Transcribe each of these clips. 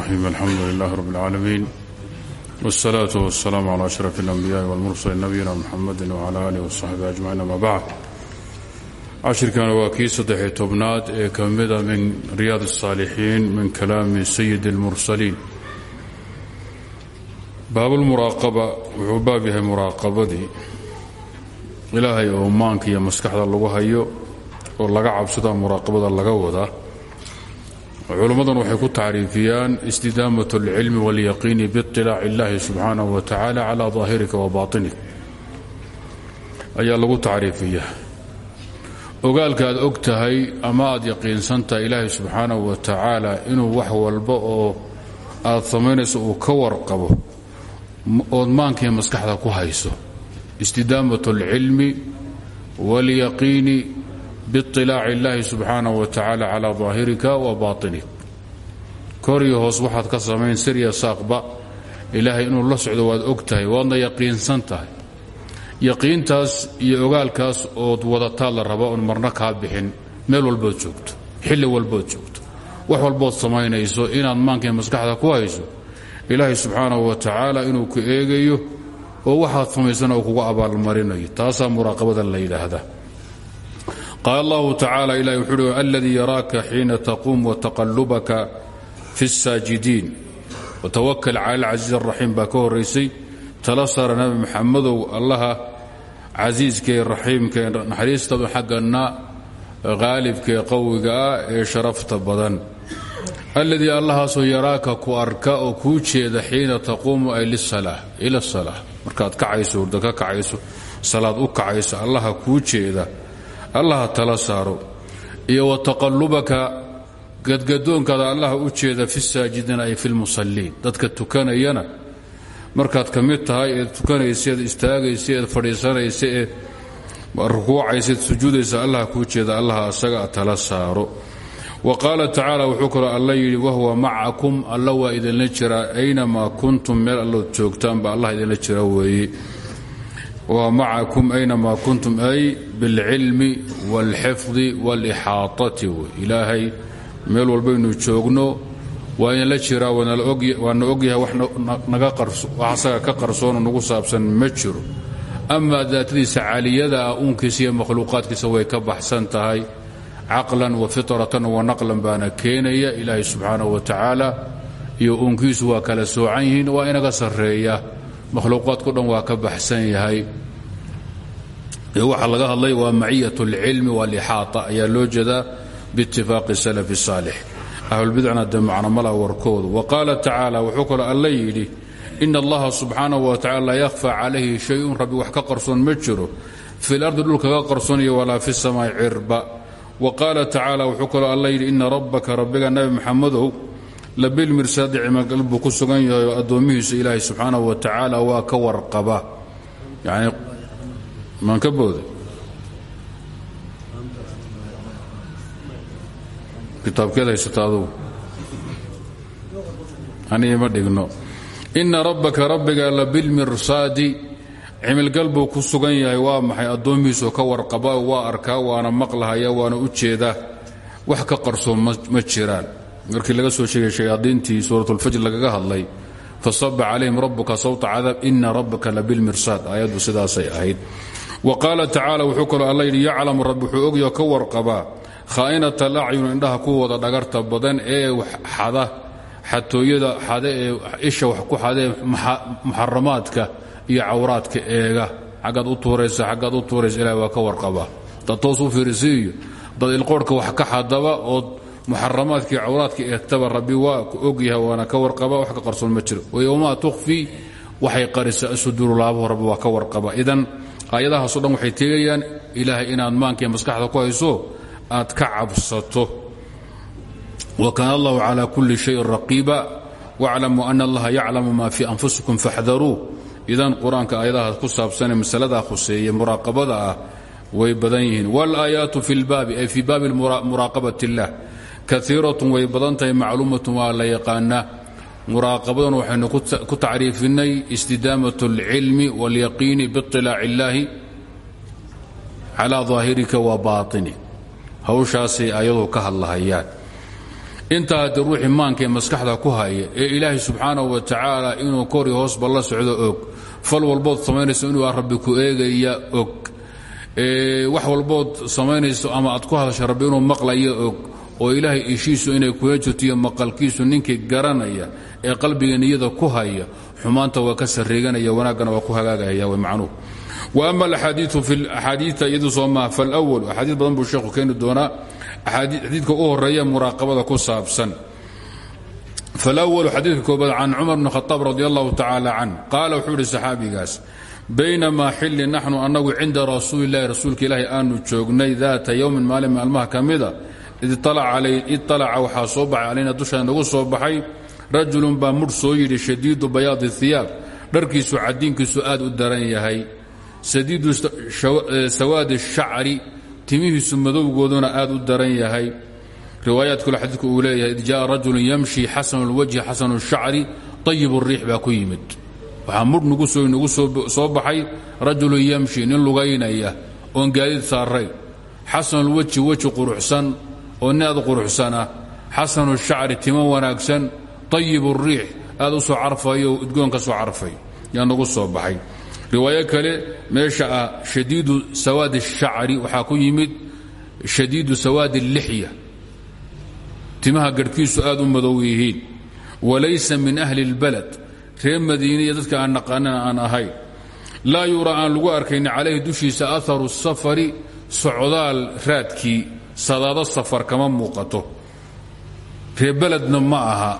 الرحيم الحمد لله رب العالمين والصلاة والسلام على أشرف الأنبياء والمرسلين نبينا محمد وعلى آله وصحبه أجمعين أما بعد cashirkan waa kii saddex-iyo tobnaad ee ka mida min riyaad الصaalixiin min kalaami sayid اlmursaliin baabulmuraaqaba wuxuu baab yahay muraaqabadii ilaahay oo maanka iyo maskaxda lagu hayo oo laga cabsada muraaqabada laga wadaa culimmadan waxay ku tacriifiyaan istidaamaة اlcilmi wاlyaqiini biiطilaac اllahi subxaanaه wa tacaala calى ظaahirika wa baطinik ayaa lagu tacriifiyaa ogaalka aad og tahay ama aad yaqiinsantahay ilaahay subxaanahu wa tacaala inuu wax walba oo aad samaynayso uu ka warqabo ood maankiiyo maskaxda ku hayso istidaamat اlcilmi wاlyaqiini biilaaci illaahi subxaanahu wa tacaala calaa daahirika wa baatinik kori hoos waxaad ka samayn sirya saaqba. Ilaahay inuu la socdo waad og tahay waadna yaqiinsan tahay. Yaqiintaas iyo ogaalkaas ood wadataa la raba oon marno kaa bixin. Meel walbood joogto xilli walbood joogto. Wax walbood samaynayso inaad maankae maskaxda ku hayso. Ilaahay subxaanahu wa tacaala inuu ku eegayo oo waxaad samaysana uu kugu abaalmarinayo. Taasaa muraaqabada la yidhaahdaa qaala allahu tacaala ilahi wuxuu uhi aladii yaraaka xiina taquum wataqallubaka fi الsaajidiin watawakal cala alcasiiz araxiim baa ka horaysay tala saara nabi maxamedow allaha casiiskaee raxiimkae naxariistadu xagganna qaalibkaee qawiga ah ee sharafta badan. Alladii allahaasoo yaraaka ku arka oo kuu jeeda xiina taquumu ay ila salaa markaad kacayso hurda ka kacayso salaad u kacayso allaha kuu jeeda allaha tala saaro iyo wa taqallubaka gadgadoonkaada allaha u jeeda fi saajidiina ay fi lmusalliin. Dadka tukanayana markaad ka mid tahay eed tukanaysa eed istaagaysa eed fadhiisanaysa eed rukuucaysa eed sujuudaysa jeeda allaha asaga tala saaro. Wa qaala tacaala wuxuu kaloo alla yidhi wahuwa macakum alla waa idinla jiraa aynamaa kuntum meel allood joogtaanba allah idinla jira weeye wahuwa macakum aynamaa kuntum ay bilcilmi wاlxifdi wاlixaatati wey ilaahay meel walbaynu joogno waa idinla jiraa waana ogyahay wax asaga ka qarsoonoo nagu saabsan ma jiro. Amaa daatadiisa caliyada ah uunkiisa iyo makhluuqaadkiisa way ka baxsan tahay. Caqlan wa fitratan wa naqlan baana keenaya ilaahay subxaanahu wa tacaala iyo uunkiisu waa kala soocan yihiin waa inaga makhluuqaadko dhan waa ka baxsan yahay waxa laga hadlay waa maciyat اlcilmi wاlixaata ayaa loo jeedaa biitifaaqi salaf الsaalix ahlulbidcna de macnomala warkoodu wa qaala tacaala wuxuu kaloo alla yidhi ina allaha subxaanahu wa tacala laa yakhfa calayhi shayun rabbi wax ka qarsoon ma jiro fi lardi dhulkaga qarsoonaya walaa fi samaa'i cirba wa qaala tacaala wuxuu kaloo alla yidhi ina rabbaka rabbiga nabi maxamedow labilmirsaadi cimagal buu ku sugan yahay oo addoommihiisa ilaahay wa tacaala waa ka warqaba. Yani maan ka booda. Kitaabkeed haysata adugu. Aniga ma dhigno. Ina rabbaka rabbiga labilmirsaadi cimilgal buu ku sugan yahay waa maxay? Addoommihiisoo ka warqaba waa arkaa waana maqlahaya waana u jeedaa. Wax ka qarsoon ma jiraan markii laga soo sheegay shayaadiintii suuratulfajr lagaga hadlay fasaba calayhim rabbuka sawta cadaab ina rabbaka labilmirsaad aayaddu sidaasay ahayd. Wa qaala tacaala wuxuu kaloo alla yidhi yaclamu rabbi wuxuu ogyaho ka warqabaa khaa'inat alacyun dhagarta badan ee xada xatooyada xade ee isha wax ku xadee muxaramaadka iyo cawraadka eega. Xaggaad u tuuraysa xaggaad u tuuraysa ilahi waa ka warqabaa. Dad toos u dad ilqoorhka wax ka xadaba ood muxaramaadka iyo cawraadka eegtaba rabbi waa ku ogyahay ka warqaba wax ka qarsoon ma jiro. Wayomaa tukhfi waxay qarisa asuduuru laabuhu rabbi waa ka warqaba idan aayadahaaso dhan waxay teegayaan ilaahay inaad maankiiyo maskaxda ku hayso aad ka cabsato. Wakaana allahu cala kulli shayin raqiiba. Waclamuu ana allaha yaclamu ma fii anfusikum faxdaruu. Idan qur'aanka ku saabsanee masaladaa khuseeye muraaqabada ah way badan yihiin. Wاlaayaatu fi lbaabi ay fii baabi muraaqabat اllah kaiiratun way badan tahay macluumatun waa la yaqaanaa muraaqabadan waxaynu ku tacriifinay istidaamaة اlcilmi wاlyaqiini biiطilaaci اllahi calى ظaahirika wa baaطinik hawshaasay ayadu ka hadlahayaan intaa haddii ruuxii maankaee maskaxda ku haya ee ilaahay subxaanahu wa tacaala inuu kori hoosba la socdo og fal walbood samaynayso inuu rabbi ku eegaya og wax walbood samaynayso ama aad ku hadasha rabbi inuu maqlaya og oo ilaahay ishiisu inay kula jirto maqalkiisu ninkii garanaya ee qalbiga niyada ku haya xumaanta waa ka sarreeganaya wanaaggana waa ku hagaagaya way macnuhu wa ama alaxaadiiu fi axaadiita iyadu soo maha falwal axaadiis badan buu sheekhu keeni doonaa xadiidka u horreeya muraaqabada ku saabsan. Falwalu xadiidka koobaad can cumar bn khaaab radi allahu tacaala can qaala wuxuu idhi saxaabigaas baynamaa xilli naxnu annagu cinda rasuulilahi rasuulka ilaahi aanu joognay daata yowmin maalin maalmaha ka id alaca waxaa soo baxay calayna dushaa nagu soo baxay rajulun baa mudh soo yidhi shadiidu bayaadi hiyaab dharkiisu cadiinkiisu aad u daran yahay sadiidu sawaadi shacri timihiisu madowgooduna aad u daran yahay riwaayaad kale xadiidku uu leeyahay id jaءa rajulu yamshi xasanu اlwajhi xasanu الshacri طayib الriix baa ku yimid waxaa mudh nagu soo baxay rajulu yamshi nin lugaynaya oon gaadiid saarayn xasanulweji weji quruxsan oo nin aad quruxsana xasanu shacri timo wanaagsan طayib الriix aad u soo carfayo oo udgoon ka soo carfay yaa nagu soo baxay riwaayo kale meesha ah shadiidu sawaadi الshacri waxaa ku yimid shadiidu sawaadi الlixya timaha garhkiisu aad u madow yihiin walaysa min ahli اlbalad reer madiine iyo dadka aan naqaanana aan ahayn laa yuraa aan lagu arkayni calayhi dushiisa aharu safari socdaal raadkii sadaado safar kama muuqato. Reer beledna ma aha.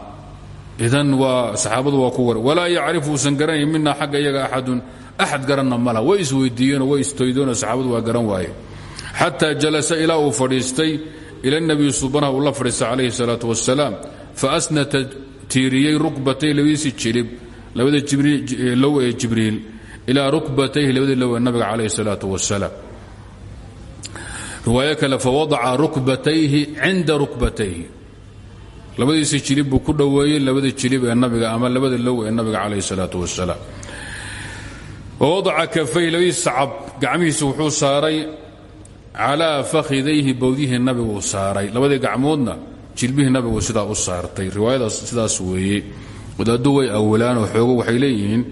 Idan waa saxaabadu waa ku war. Walaa yacrifu uusan garanayn mina xagga garanna ma laha way isweydiiyeenoo way istoydeenoo saxaabadu garan waaye. Xataa jalasa ilaa uu fadhiistay ila nabiyi subanaha uu la fadhiista calayhi salaatu wasalaam faasnata tiiriyey rukbatay labadiisii jilib labada low ee jibriil ilaa rukbatayhi labadii low ee nabiga calayhi salaatu riwaayo kale fawadaca rukbatayhi cinda rukbatayhi. Labadiisii jilib ku dhoweeyey labada jilib ee nabiga ama labada low ee nabiga calayhi salaatu wasalaam wawadaca kafayhi labadiisi sacab gacmihiisa wuxuu saaray calaa fakhidayhi bowdihii nabiguu saaray. Labadii gacmoodna jilbihii nabigu sidaa u saartay. Riwaayadaas sidaas weeye. Wadaaddu way awalaanoo xoogo waxay leeyihiin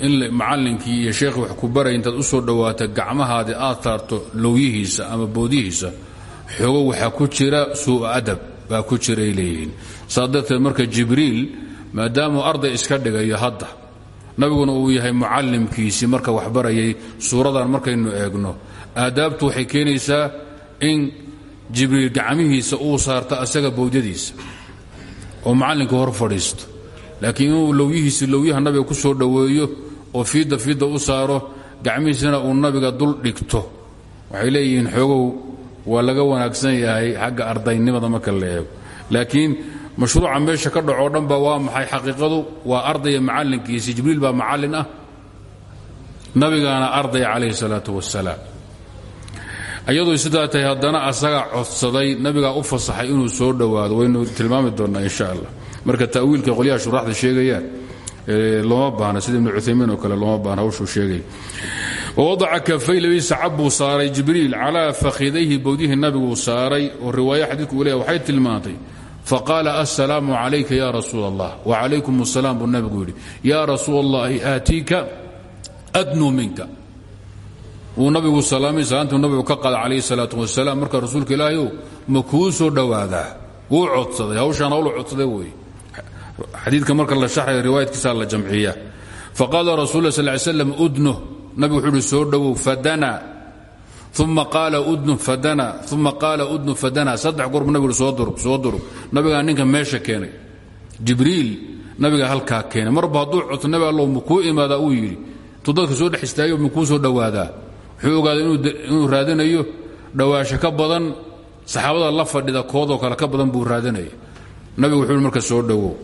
in macallinkii iyo sheekhii wax ku baray intaad u soo dhowaata gacmahaadii aad saarto lowyihiisa ama boodihiisa xoogo waxaa ku jira suu adab baa ku jiray leeyihiin. Saas marka jibriil maadaamuu arday iska dhigayo hadda nabiguna uu yahay mucallimkiisii marka wax barayay suuradan markaynu eegno. Aadaabtu waxay keenaysaa in jibriil gacmihiisa uu saarto asaga bowdyadiisa oo macallinka hor fadhiisto. Laakiin inuu lowyihiisi lowyaha nabiga ku soo dhoweeyo oo fiidda fiidda u saaro gacmihiisana uu nabiga dul dhigto. Waxay leeyihiin xoogow waa laga wanaagsan yahay xagga ardaynimada marka la laakiin mashruuca meesha ka dhacoo dhanba waa maxay xaqiiqadu? Waa ardaya macallinkiisi. Jibriil baa macallin ah. Nabigaana ardaya calayhi salaatu wasalaam ayadoo sidaa tahay haddana asagaa codsaday nabigaa u fasaxay inuu soo dhowaado. Waynu tilmaami doonnaa insha allah. Marka ta'wiilka qolyaha shuraxda sheegayaan looma baahna sida ibnu cuaymiin oo kale looma baahna hawshuu sheegay. Wawadaca kafay labadiisa cab buu saaray jibriil calaa fakhidayhi bowdihii nabiguu saaray oo riwaaya xadiidku leeyahy waxay tilmaantay. Faqaala assalaamu calayka ya rasuul allah wacalaykum asalaam buu nabigu yidhi. Rasuul allahi aatiika adnuu minka. Wuu nabigu salaamay salaantuu nabigu ka qaada calayhi salaatu wasalaam. Marka rasuulka ilaahayow ma kuu soo codsaday hawshaan hawlu codsaday weeye xadiidka marka la sharxaya riwaayadkiisaa la jamciya. Faqaala rasul lah sal slam udnuh nabigu wuxuu soo dhowow fadana. Uma qaala udnu fadana. Uma qaala udnu fadana. Saddex goorbu nabigu soo durug soo durug. Nabigaa ninka meesha keenay. Jibriil nabiga halkaa keenay. Marba hadduu codso nabi allow makuu imaadaa? Uu yidhi dadka soo dhex istaagay makuu soo dhowaadaa wuxuu ogaaday inuu raadinayo dhowaasho ka badan saxaabada la fadhida koodoo kale ka badan buu raadinaya nabigu wuxuu marka soo dhowow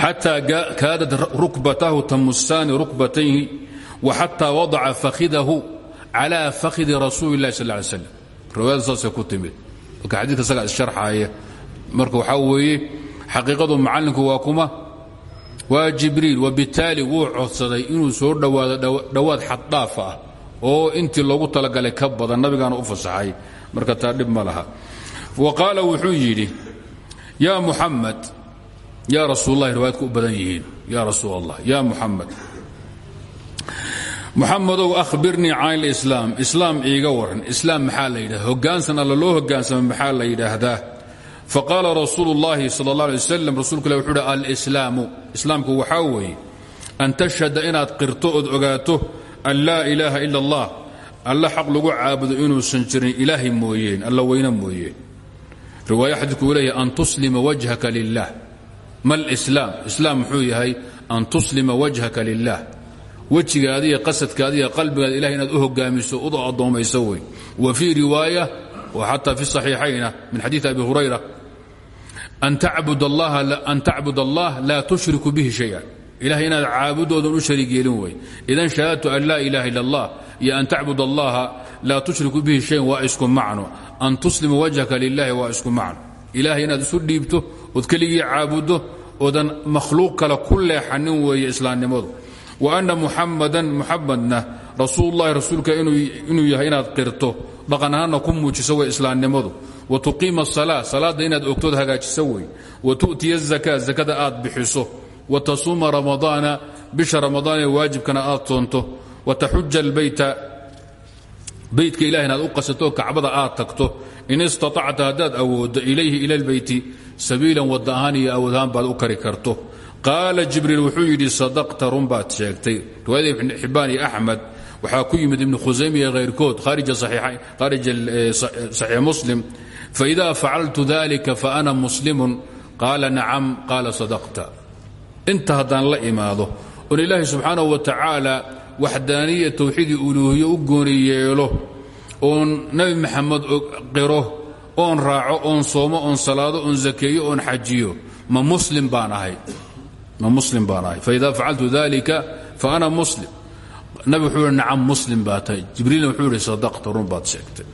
xataa kaadat rukbatahu tamusaani rukbatayhi wa xataa wadaca fakhidahu calaa fakhidi rasuuli اllahi sal ly slam riwaayada saasay ku timid marka xadiidka isagaa issharxaaya marka waxaa weeye xaqiiqadu macallinku waa kuma waa jibriil wabitaali wuu codsaday inuu soo dhowaado dhowaad xaddhaaf ah oo intii loogu talagalay ka badan nabigaana u fasaxay marka taa dhib ma laha wa qaala wuxuu yidhi yaa muxamed yaa rasuullahi riwaayadku u badan yihiin. Yaa rasuul allah ya muxamed muxamadow ahbirnii can islaam. Islaam iiga waran islaam maxaa la yidhahda hogaansan alla loo hogaansamo maxaa la yidhaahdaa? Faqaala rasuulu llahi sal اllah alay waslm rasulku ilah wuxuu uhi alslaamu islaamku waxaa weeye an tashhada inaad qirto ood ogaato an laa ilaaha ila allah. Alla xaq lagu caabudo inuusan jirin ilaahay mooyeen alla weyne mooyeen. Riwaaya xadiidku uu leeyahay an tuslima wajhaka lilah ma lislaam islaam muxuu yahay an tuslima wajhaka lilah wejigaada iyo qasadkaada iyo qalbigaada ilahay inaad u hogaamiso u addoomayso wey wa fii riwaaya wa xataa fi صaxiixayna min xadiiث abi hurayra an tacbud allah laa tushriku bihi shaya ilahay inaad caabudoodan u shariig yeelin wey idan shahaadtu an laa ilaha illa اllah iyo an tacbud allaha laa tushriku bihi shayan waa isku macno an tuslima wajhaka lilahi waa isku macno ilahay inaad isu dhiibto ood keligii caabuddo oodan makhluuq kale ku leexanin weeye islaamnimadu. Wa anna muxamadan muxamadna rasuululahi rasuulka inuu yahay inaad qirto dhaqan ahaanna ku muujiso way islaamnimadu. Wa tuqiima asala salaadda inaad ogtood hagaajiso wey wa tu'tiya azaka zakada aad bixiso. Wa tasuuma ramadaana bisha ramadaan ee waajibkana aad soonto wa taxuja beytka ilahi inaad u qasato kacbada aad tagto. In istaacta ilayhi ila lbeyti sabiilan wada ahaan iyo baad u karto. Qaala jibriil wuxuu yidhi sadaqta run baad sheegtay. Riwaayada xibbaan iyo axmed waxaa ku yimid ibnu khusayme iyo hayrkood khaarija saxiix muslim. Faida facaltu dalika faana muslimun. Qaala nacam qaala sadaqta. Inta la imaado oon ilaahay subxaanahu wa tacaala waxdaaniya towxiidii uluuhiye u gooni yeelo oon maxamed qiro oon raaco oon soomo oon salaado oon zakeeyo oon xajiyo. Ma muslim baan ma muslim baan ahay. Faida facaltu dalika faana muslim. Nabi wuxuu ihi muslim baa tahay. Jibriilna sadaqta run baad sheegtay.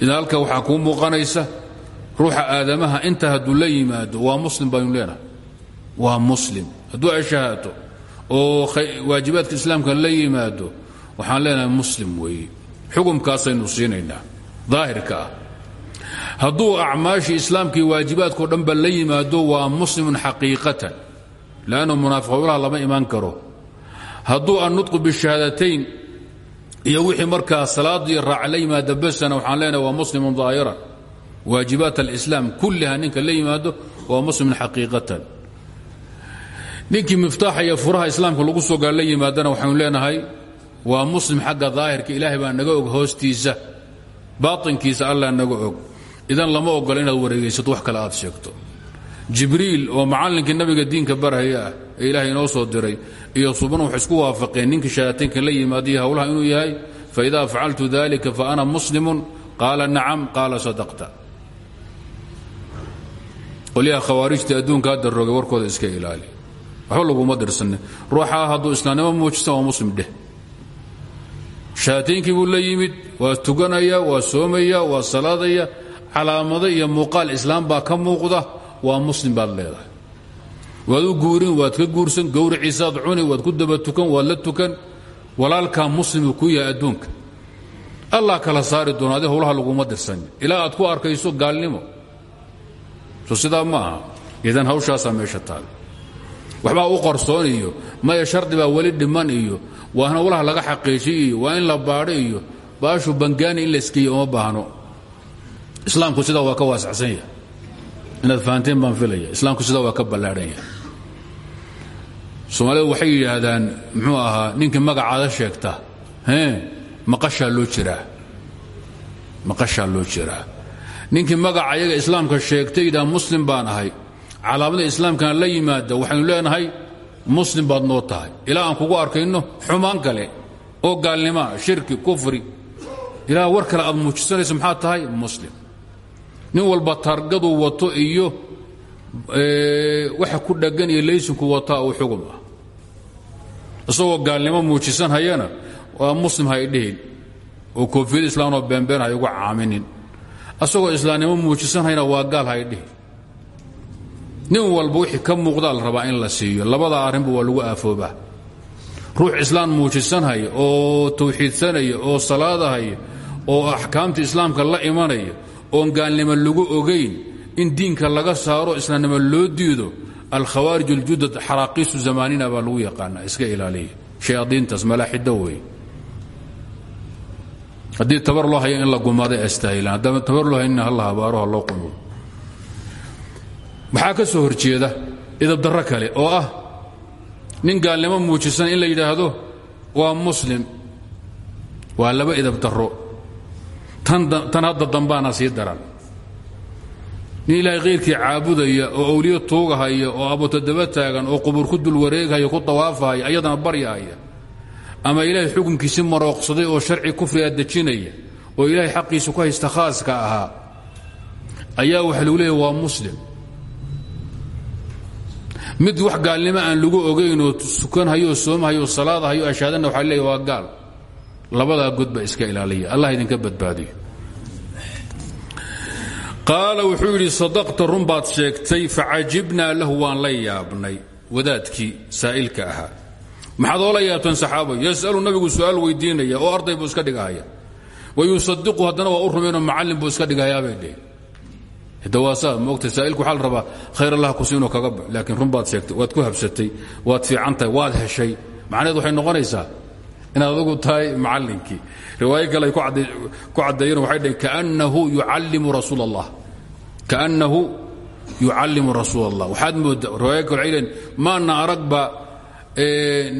Idan halka waxaa kuu muuqanaysa ruuxa aadamaha muslim baynu leenahay. Waa muslim. Hadduu ashahaato oo waajibaadka islaamka la yimaado waxaan leenahay muslim weeye. Xukumkaasaynu siinaynaa daahirka ah. Hadduu acmaashii islaamkii waajibaadkao dhanba la yimaado waa muslimun xaqiiqatan. Lannu munaafiqowlaha lama imaan karo. Hadduu annutqu bishahaadatayn iyo wixii markaa salaad iyo raaca la yimaada besana waxaan leenahay waa muslimun daahiran. Waajibaat alislaam kulliha ninka la yimaado waa muslimun xaqiiqatan ninkii miftaaxa iyo furaha islaamka lagu soo gaal la yimaadana waxaynu leenahay waa muslim xagga daahirka ilaahay baa naga og hoostiisa baatinkiisa allah naga og. Idan lama ogola inaad wareegaysato wax kale aad sheegto. Jibriil oo macallinkii nabiga diinka barhaya ah inoo soo diray iyo suban waxay isku waafaqeen ninkii shahaataynka la yimaadiyo howlaha inuu yahay faida facaltu dalika faana muslimun qaala nacam qaala sadaqta. Qolyaha khawaarijta adduunka hadda roogay warkooda iska ilaali waxba laguma dirsanin ruuxaa hadduu islaamnimo muujisan waa muslim dheh. Shahaataynkii buu la yimid tuganaya waa soomaya waa salaadaya. Calaamado iyo muuqaal islaam baa ka muuqda waa muslim baad leedahay. Waad guurin waad ka guursan gowriciisaad cuni waad ku daba tukan waad la tukan. Walaalkaa muslimuu ku yahay adduunka. Allah kala saari doona adi howlaha laguma dirsanin ilaa aad ku arkayso gaalnimo. So sidaa idan hawshaasaa meesha waxbaa u qarsoon iyo maya shardi baa weli dhiman iyo waa howlaha laga xaqiijiy waa in la baadho iyo baashu bangaani in la iskeeyo uma baahno. Islaamku sidaa waa ka waasacsan yahay. Inaad fahanteen baan filaya islaamku sidaa waa ka ballaadhan yahay. Soomaalidu waxay yidhaahdaan muxuu ahaa ninkii magacaada sheegta e maqashaa loo jiraa. Maqashaa loo jiraa. Ninkii magaca ayaga islaamka sheegtay yidhaha muslim baan ahay calaamada islaamkana la yimaada waxaynu leenahay muslim baad noo tahay. Ilaa aan kugu arkayno xumaan kale oo gaalnimaa shirki kufri. Ilaa war kale aad muujisanayso maxaa tahay muslim. Nin walba targadu wato iyo waxa ku dhaggan iyo laysinku wataa uu xugum ah. Isagoo gaalnimo muujisan hayana waa muslim hay dhihin. Oo koofiyada islaamnoo beenbeen hay ugu caaminin. Isagoo islaamnimo muujisan hayana waa gaal hay dhihin nin walba wixii ka muuqdaa la rabaa in la siiyo. Labada arrinba waa lagu aafoobaa. Ruux islaam muujisanhaya oo tawxiidsanaya oo salaadahaya oo axkaamta islaamka la imanaya oon gaalnimo lagu ogayn in diinka laga saaro islaamnimo loo diido alkhawaarij اljudad xaraaqiisu zamaanina baa lagu yaqaana iska ilaaliya. Shayaadiintaas malaaxido wey haddii tabar loo hayo in la gumaday astaahilaan haddaan tabar loo haynin halla habaaro ha loo qumo maxaa ka soo horjeeda? Idabdarro kale oo ah nin gaalnimo muujisan in la yidhaahdo waa muslim. Waa laba idabdarro tan hadda dambaana sii daran. Nin ilaahay khayrkii caabudaya oo awliyo tuugahaya oo abotodaba taagan oo qubur ku dul wareegahaya ku tawaafahaya ayadana baryahaya ama ilaahay xukunkiisi marooqsaday oo sharci kufriga dejinaya oo ilaahay xaqiisa ku haysta khaaska ahaa ayaa waxa lagu leeyahy waa muslim mid wax gaalnimo aan lagu ogaynoo sukanhayo soomahayo salaadahayo ashaadana waxa leeyahy waa gaal. Labadaa godba iska ilaaliya. Allah idinka badbaadiyo. Qaala wuxuu sadaqta run sheegtay facajibnaa lahu waan la yaabnay. Wadaadkii saa'ilka ahaa. Maxaad oola yaabteen saxaabay yasalu nabigu su'aal weydiinaya oo arday buu iska dhigahaya wayusadiqu haddana waa u rumaynoo macallin buu iska dhigahayaabay dheh dawaasaa moogta saa'ilku waxaa la khayr allah ku kaga bax laakiin run waad ku habsatay waad fiican tahay waad heshay. Macnaheed waxay noqonaysaa inaad adugu tahay macallinkii. Riwaayo kale ay ku caddeeyeen waxay dhaheen kaannahu yucallimu rasuul kaannahu yucallimu rasuul waxaad mooddaa riwaayo kale waxay dhaheen aragba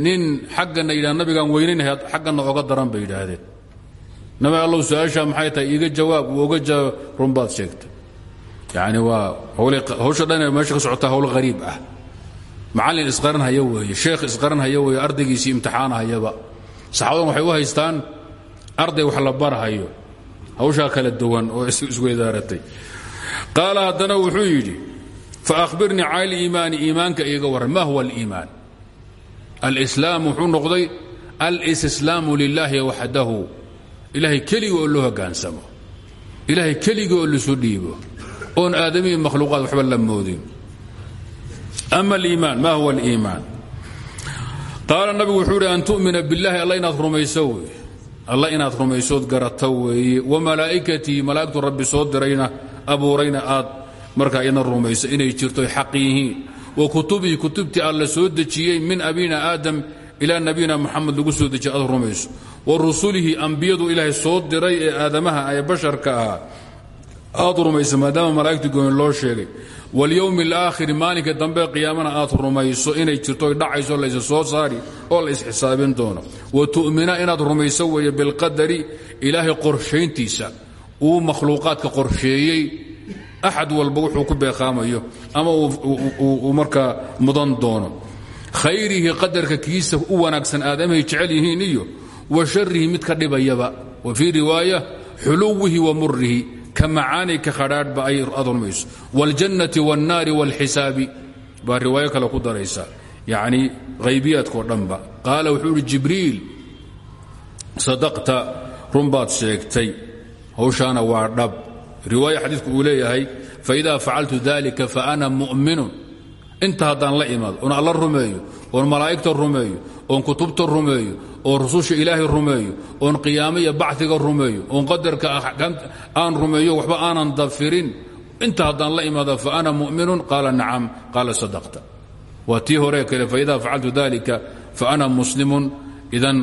nin xaggana yidhaha nabigaan weynaynaya xaggana oga daran bay yidhaahdeen. Nabi allow su'aashaa maxay tahay iiga jawaab uu oga jawaab run baad yani waa hawsha dhan meesha ka socota hawl hariib ah. Macallin isqaranhaya weeye sheekh isqaranhaya weeye ardaygiisii imtixaanahayaba. Saxaabadan waxay u haystaan arday wax la barhayo hawshaa kala duwan oo isweydaaratay qaala haddana wuxuu yidhi faahbirnii cala liimaani iimaanka iiga warran ma huwa aliimaan? Alislaam wuxuu noqday alistislaamu lilaahi waxdahu ilaahay keliga oo loo hogaansamo. Ilaahay keliga oo lisu dhiibo oon aadamihii makhluuqaad waxba la moodin. Ama aliimaan ma huwa aliimaan? Qaala nabigu wuxuu idhi an tu'mina biاllahi alla inaad rumayso wey. Alla inaad rumaysood garato weeye wamalaa'ikatii malaa'igtu rabbi soo dirayna abuurayna aad markaa iyadna rumayso inay jirtoy xaq wa kutubihi kutubtii alla soo dejiyey min abina aadam ilaa nabiyina muxamed lagu soo dejiyey aad rumayso. Wa rusulihi ambiyadu ilaahay soo diray ee basharka ahaa aad rumayso maadaama malaa'igtu gooni loo sheegay. Walyowmi alaakhiri maalinka dambe qiyaamana aad rumayso inay jirto oy dhacayso laysa soo saari oo la isxisaabin doono. Wa tu'mina inaad rumayso weeye bilqadari ilaahay qorshayntiisa uu makhluuqaadka qorsheeyey. Axad walba wuxuu ku beeqaamayo ama uu mudan doono. Khayrihi qadarka kiisa u wanaagsan aadamahay jecel yihiin iyo wa sharihi mid ka dhibayaba. Wa fii riwaaya xuluwihi wa murihi ka macaani ka khadhaadhba ay aad rumayso wاljannati wاlnaari wاlxisaabi baa riwaayo kale ku daraysa yacni haybiyaadkao dhanba qaala wuxuu ihi jibriil sadaqta run baad sheegtay hawshaana waa dhab riwaaya xadiidku uu leeyahay faida facaltu dalika faana mu'minun inta haddaan la imaado oon alla rumeeyo oon malaa'igta rumeeyo oon kutubta rumeeyo oon rususha ilaahay rumeeyo oon qiyaamo iyo baciga oon qadarka aan rumeeyo waxba aanan dafirin. Inta haddaan la imaado faana mu'minun? Qaala nacam qaala sadaqta. Waa tii hore kale faida facaltu dalika faana muslimun. Idan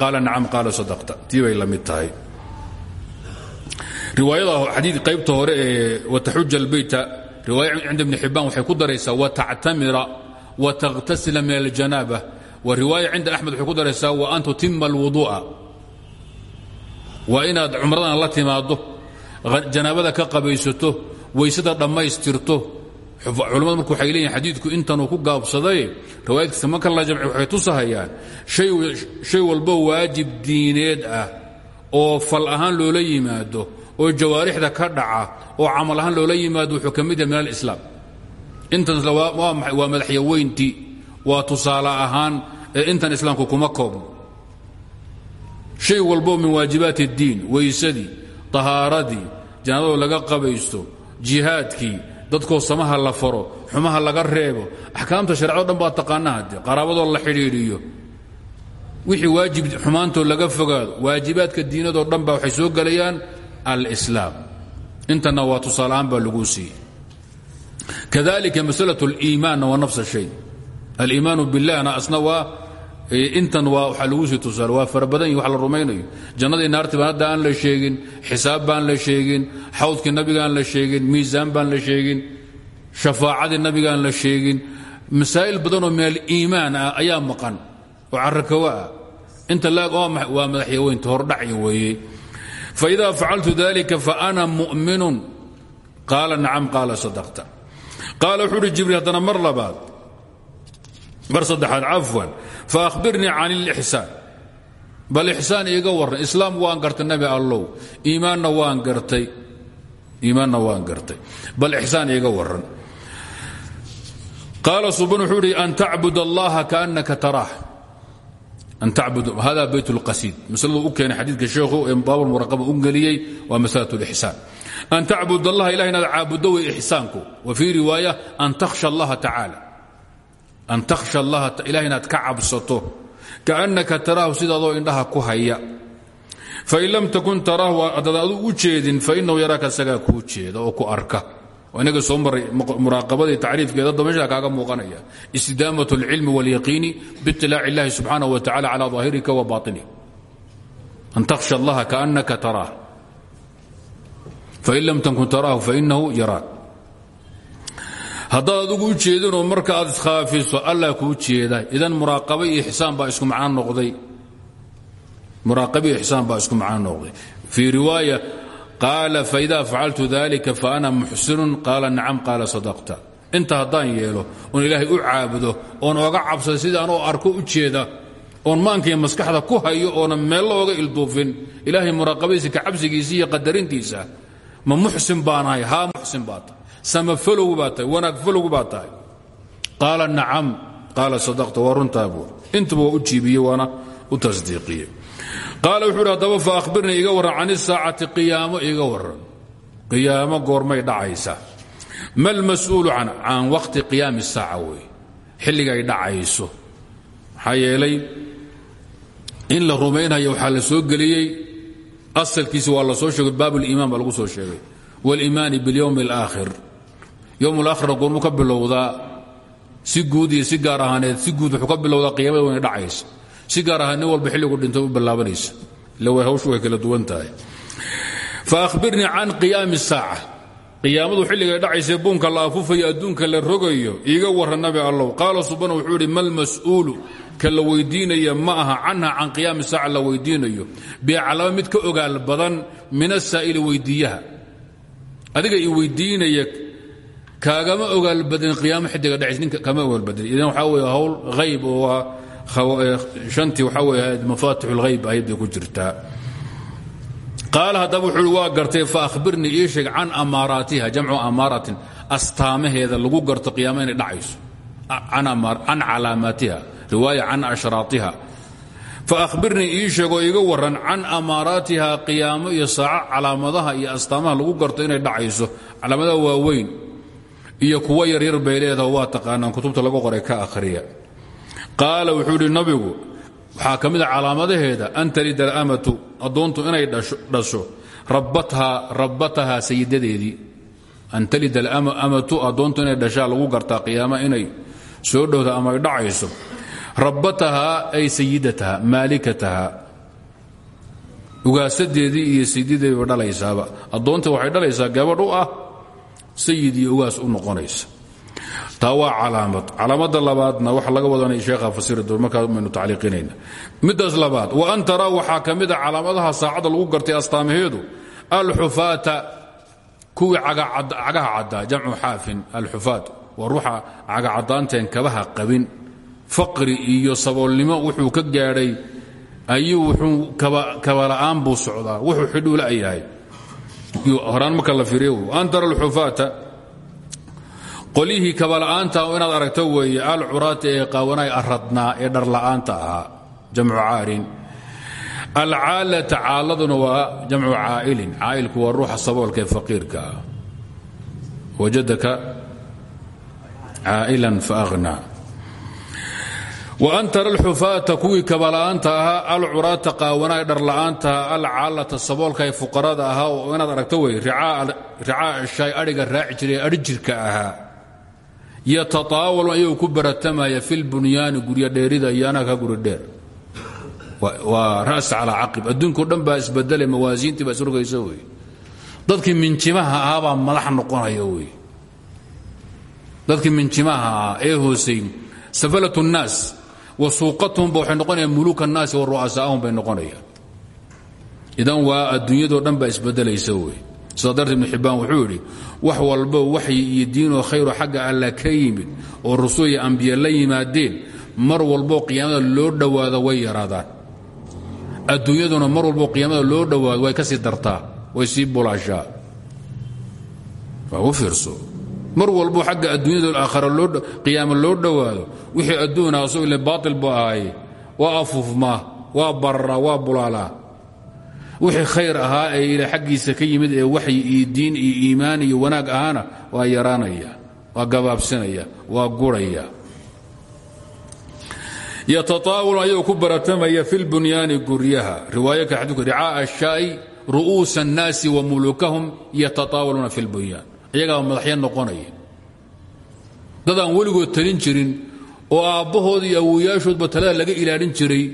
qaala nacam qaala sadaqta. Tii bay la mid tahay. Qaybta hore ee wataxuja albeyta riwaaya cinda ibni xibaan waxay ku daraysaa watactamira watakhtasila min aljanaaba wa riwaaya cinda axmed waxay ku daraysaa wa an tutima alwuduu'a waa inaad cumradan la timaaddo janaabada ka qabaysato weysada dhammaystirto. Culamadu marku waxay leeyihiin xadiidku intanuu ku gaabsaday riwaayadkiisa marka la jamci waxay tusahayaan shay walbo waajib diineed ah oo fal ahaan loola yimaado oo jawaarixda ka dhaca oo camal ahaan loola yimaado wuxuu ka mid yahay min waa madaxyaweyntii waa tusaale ahaan ee intan islaamku kuma koobno shay walbo min waajibaat اddiin weysadii طahaaradii janaabadoo laga qabaysto jihaadkii dadkoo samaha la faro xumaha laga reebo axkaamta sharecado dhan baa taqaana hadde qaraabadoo la xidhiidhiyo wixii waajib xumaantoo laga fogaado waajibaadka diinadoo dhan ba waxay soo gelayaan alslaam intana waa tusaalahaan baa laguu siiyey kadalika masalaة اliimaanna waa nafs shay alimaan bilahna asna waa intan waa waa lagu sii tusaale waa fara badan yihi wa la rumaynayo. Jannadii naartii baan hadda aan la sheegin xisaab baan la sheegin xawdkii nabigaan la sheegin miisaan baan la sheegin shafaacadii nabigaan la sheegin masaa'il badanoo min aliimaan ah ayaa maqan oo carakawa ah inta waa madaxyaweynta hordhaci weeye. Faida facaltu dalika faana muminun. Qaala nacam qaala sadaqta. Qaala wuxuu uhi jibriil haddana mar labaad mar saddexaad cafwan faahbirnii can اlixsaan bal ixsaan iiga warran islaam waan gartay nabi allow iimaanna waan gartay iimaanna waan gartay bal ixsaan iiga warran qaala suban wuxuu uhi an tacbud allaha kaannaka taraah an tacbud hada bayt اlqasiid masladu u keenay xadiidka sheekhu ee baabulmuraqaba u geliyey waa masalaة اlixsaan an tacbud allaha ilah inaad caabuddo wey ixsaanku wa fii riwaaya an takhsha allaha tacaala an takhsha allaha ilah inaad ka cabsato kaannaka taraahu sidaadoo indhaha ku haya fain lam takun taraahu haddaad adu u jeedin fainahu yaraaka isagaa kuu jeeda oo ku arka inaga soo maray muraaqabadii tacriifkeeda hadda meesha kaaga muuqanaya istidaamaة اlcilmi wاlyaqiini biiطilaac اllahi subxaanaه wa tacala calى ظaahirika wa baطinih an takhsha allaha kaannaka taraah fain lam takun taraahu fainahu yaraak haddaad adigu u jeedinoo marka aad iskhaafiso allah kuu jeeda. Idan muraaqaba iyo ixsaan baa isku macno noqday. Muraaqaba iyo ixsaan baa isku macno noqday. Fii riwaaya qaala faida facaltu dalika faana muxsinun. Qaala nacam qaala sadaqta. Inta haddaan yeelo oon ilaahay u caabudo oon oga cabsada sidaan oo arko u jeeda oon maankiiyo maskaxda ku hayo oonan meello oga ilduufin ilaahay muraaqabadiisa ka cabsigiisa qadarintiisa ma muxsin baanahay haa muxsin baa tahay samafalowgu baa tahay wanaag falowgu baa tahay qaala nacam qaala sadaqta waa runtaa buur intuba waa u jiibiyey waana u tasdiiqiyey qaala wuxuu idhi haddaba fa ahbirnii iga warran can isaacati qiyaamo iga warran qiyaamo goormay dhacaysa ma lmas'uulu can waqti qiyaami saaca wey xilligay dhacayso maxaa yeelay in la rumaynaya waxaa la soo geliyey asalkiisi waa la soo sheegay baab liimaan baa lagu soo sheegay wاliimaani biاlyowm اlaakhir yomlahra goormuu ka bilowdaa si guud iyo si gaar ahaaneed si guud wuxuu ka bilowdaa qiyaamada wayna dhacaysa. Si gaar ahaan nin walba xilligu dhinto u bilaabanaysa ila hawshu way kala duwan tahay. Faahbirnii can qiyaami saaca. Qiyaamadu xilligay dhacaysee buunka la afufayo adduunka la rogayo iiga warra nabi allow. Qaala subana wuxuu idhi malmas'uulu ka la weydiinaya ma aha canha can qiyaami saaca la weydiinayo. Biaclama mid ka ogaal badan min asaa'ili weydiiyaha. Adiga i weydiinaya kaagama ogaal badin qiyaamo xidiga dhacays ninka kama ogaal badin. Idan waxaa weeye hawl hayb oo waa shantii waxaa weeye mafaatix bay ku jirtaa qaal haddaba wuxuu waa gartay faahbirnii ii sheeg can amaaraatiha jamcu amaaratin astaamaheeda lagu garto qiyaamo inay dhacayso. Can calaamaatiha riwaaya can ashraatiha. Faahbirnii ii sheegoo iiga waran can amaaraatiha qiyaamo iyo saaco calaamadaha iyo astaamaha lagu garto inay dhacayso. Calaamadaha waaweyn iyo kuwo yaryar bay leedaha waa taqaanaan kutubta laga qoray ka akhriya. Qaala wuxuu idhi nabigu waxaa ka mid a calaamadaheeda an talida alamatu addoontu inay dhasho rabbatahaa sayidadeedii an talida alamatu addoontu inay dhashaa lagu gartaa qiyaama inay soo dhowda ama ay dhacayso. Rabbatahaa ay sayidataha maalikataha. Ugaasadeedii iyo sayidadeediiba dhalaysaaba addoonta waxay dhalaysaa gabadh u ah sayid iyo ugaas u noqonaysa. Taa calaamad. Calaamada labaadna waxa laga wadanay sheekha fasiri doon markaa maynu tacliiqinayna. Labaad wa an taraa waxaa ka mid a calaamadaha saacadda lagu gartay astaamaheedu alxufaata kuwii cagaha caddaa jamcu xaafin alxufaat waa ruuxa cagacadaanteen kabaha qabin. Faqri iyo saboolnimo wuxuu ka gaadhay ayuu wuxuu kabala'aan buu socdaa. Wuxuu xidhuu la'yahay horaan marka la fiiriyo. An tara alxufaata. Qolyihii kabala'aanta inaad aragto weeye alcuraata ee qaawanay aradnaa ee dharla'aanta ahaa jamcu caarin. Alcaalata caaladuna waa jamcu caa'ilin. Caa'ilku waa ruuxa saboolka ee faqiirka ah. Wajadaka caa'ilan faaghnaa wa an tara alxufaata kuwii kabala'aanta ahaa alcuraata qaawanaa dharla'aanta ahaa alcaalata saboolka ee fuqarada ahaa oo inaad aragto wey ricaa shay adhiga raaci jiray adhi jirka ahaa. Yatataawalu ayuu ku baratamaya filbunyaani guryo dheerida iyo anaa ka guri dheer. Waa ras calaa caqib. Adduunkao dhan baa isbedele mawaasiintii baa isrogaysa wey dadkii minjimaha ahaabaa madax noqonaya wey dadkii minjimaha ahaa ee hoosayn safalat wa suuqatuhumba waxay noqonayaan muluka الnaasi wa ru'asaa'ahum bay noqonayaan idan waa adduunyadoo dhan baa isbedelaysa wey sidaa darteed ibnu xibbaan wuxuu yidhi wax walbo waxyi iyo diinoo khayro xagga alla ka yimid oo rusul iyo ambiye la yimaadeen mar walboo qiyaamada loo dhowaado way yaraadaan adduunyaduna mar walboo qiyaamada loo dhowaado way ka sii dartaa way sii bulaashaa waa u fiirso mar walbo xagga adduunyada aakhara qiyaama loo dhowaado wixii adduun ah asagoo ile baatil buu ahaaye. Waa afuufmaa waa bararaa waa bulaalaa wixii khayr ahaa ee ila xaggiisa ka yimid ee waxyi iyo diin iyo iimaan iyo wanaag ahaana waa yaraanaya waa gabaabsanaya waa guraya. Yatataawal ayuu ku baratamaya fi lbunyaani guryaha. Riwaayaka xadiku ricaa'a ashaa'i ru'uusa annaasi wa mulukahum yatataawaluuna fi lbunyaan iyagaa madaxya noqonaya dad aan weligood talin jirin oo aabbahood iyo awowayaashoodba talada laga ilaalin jiray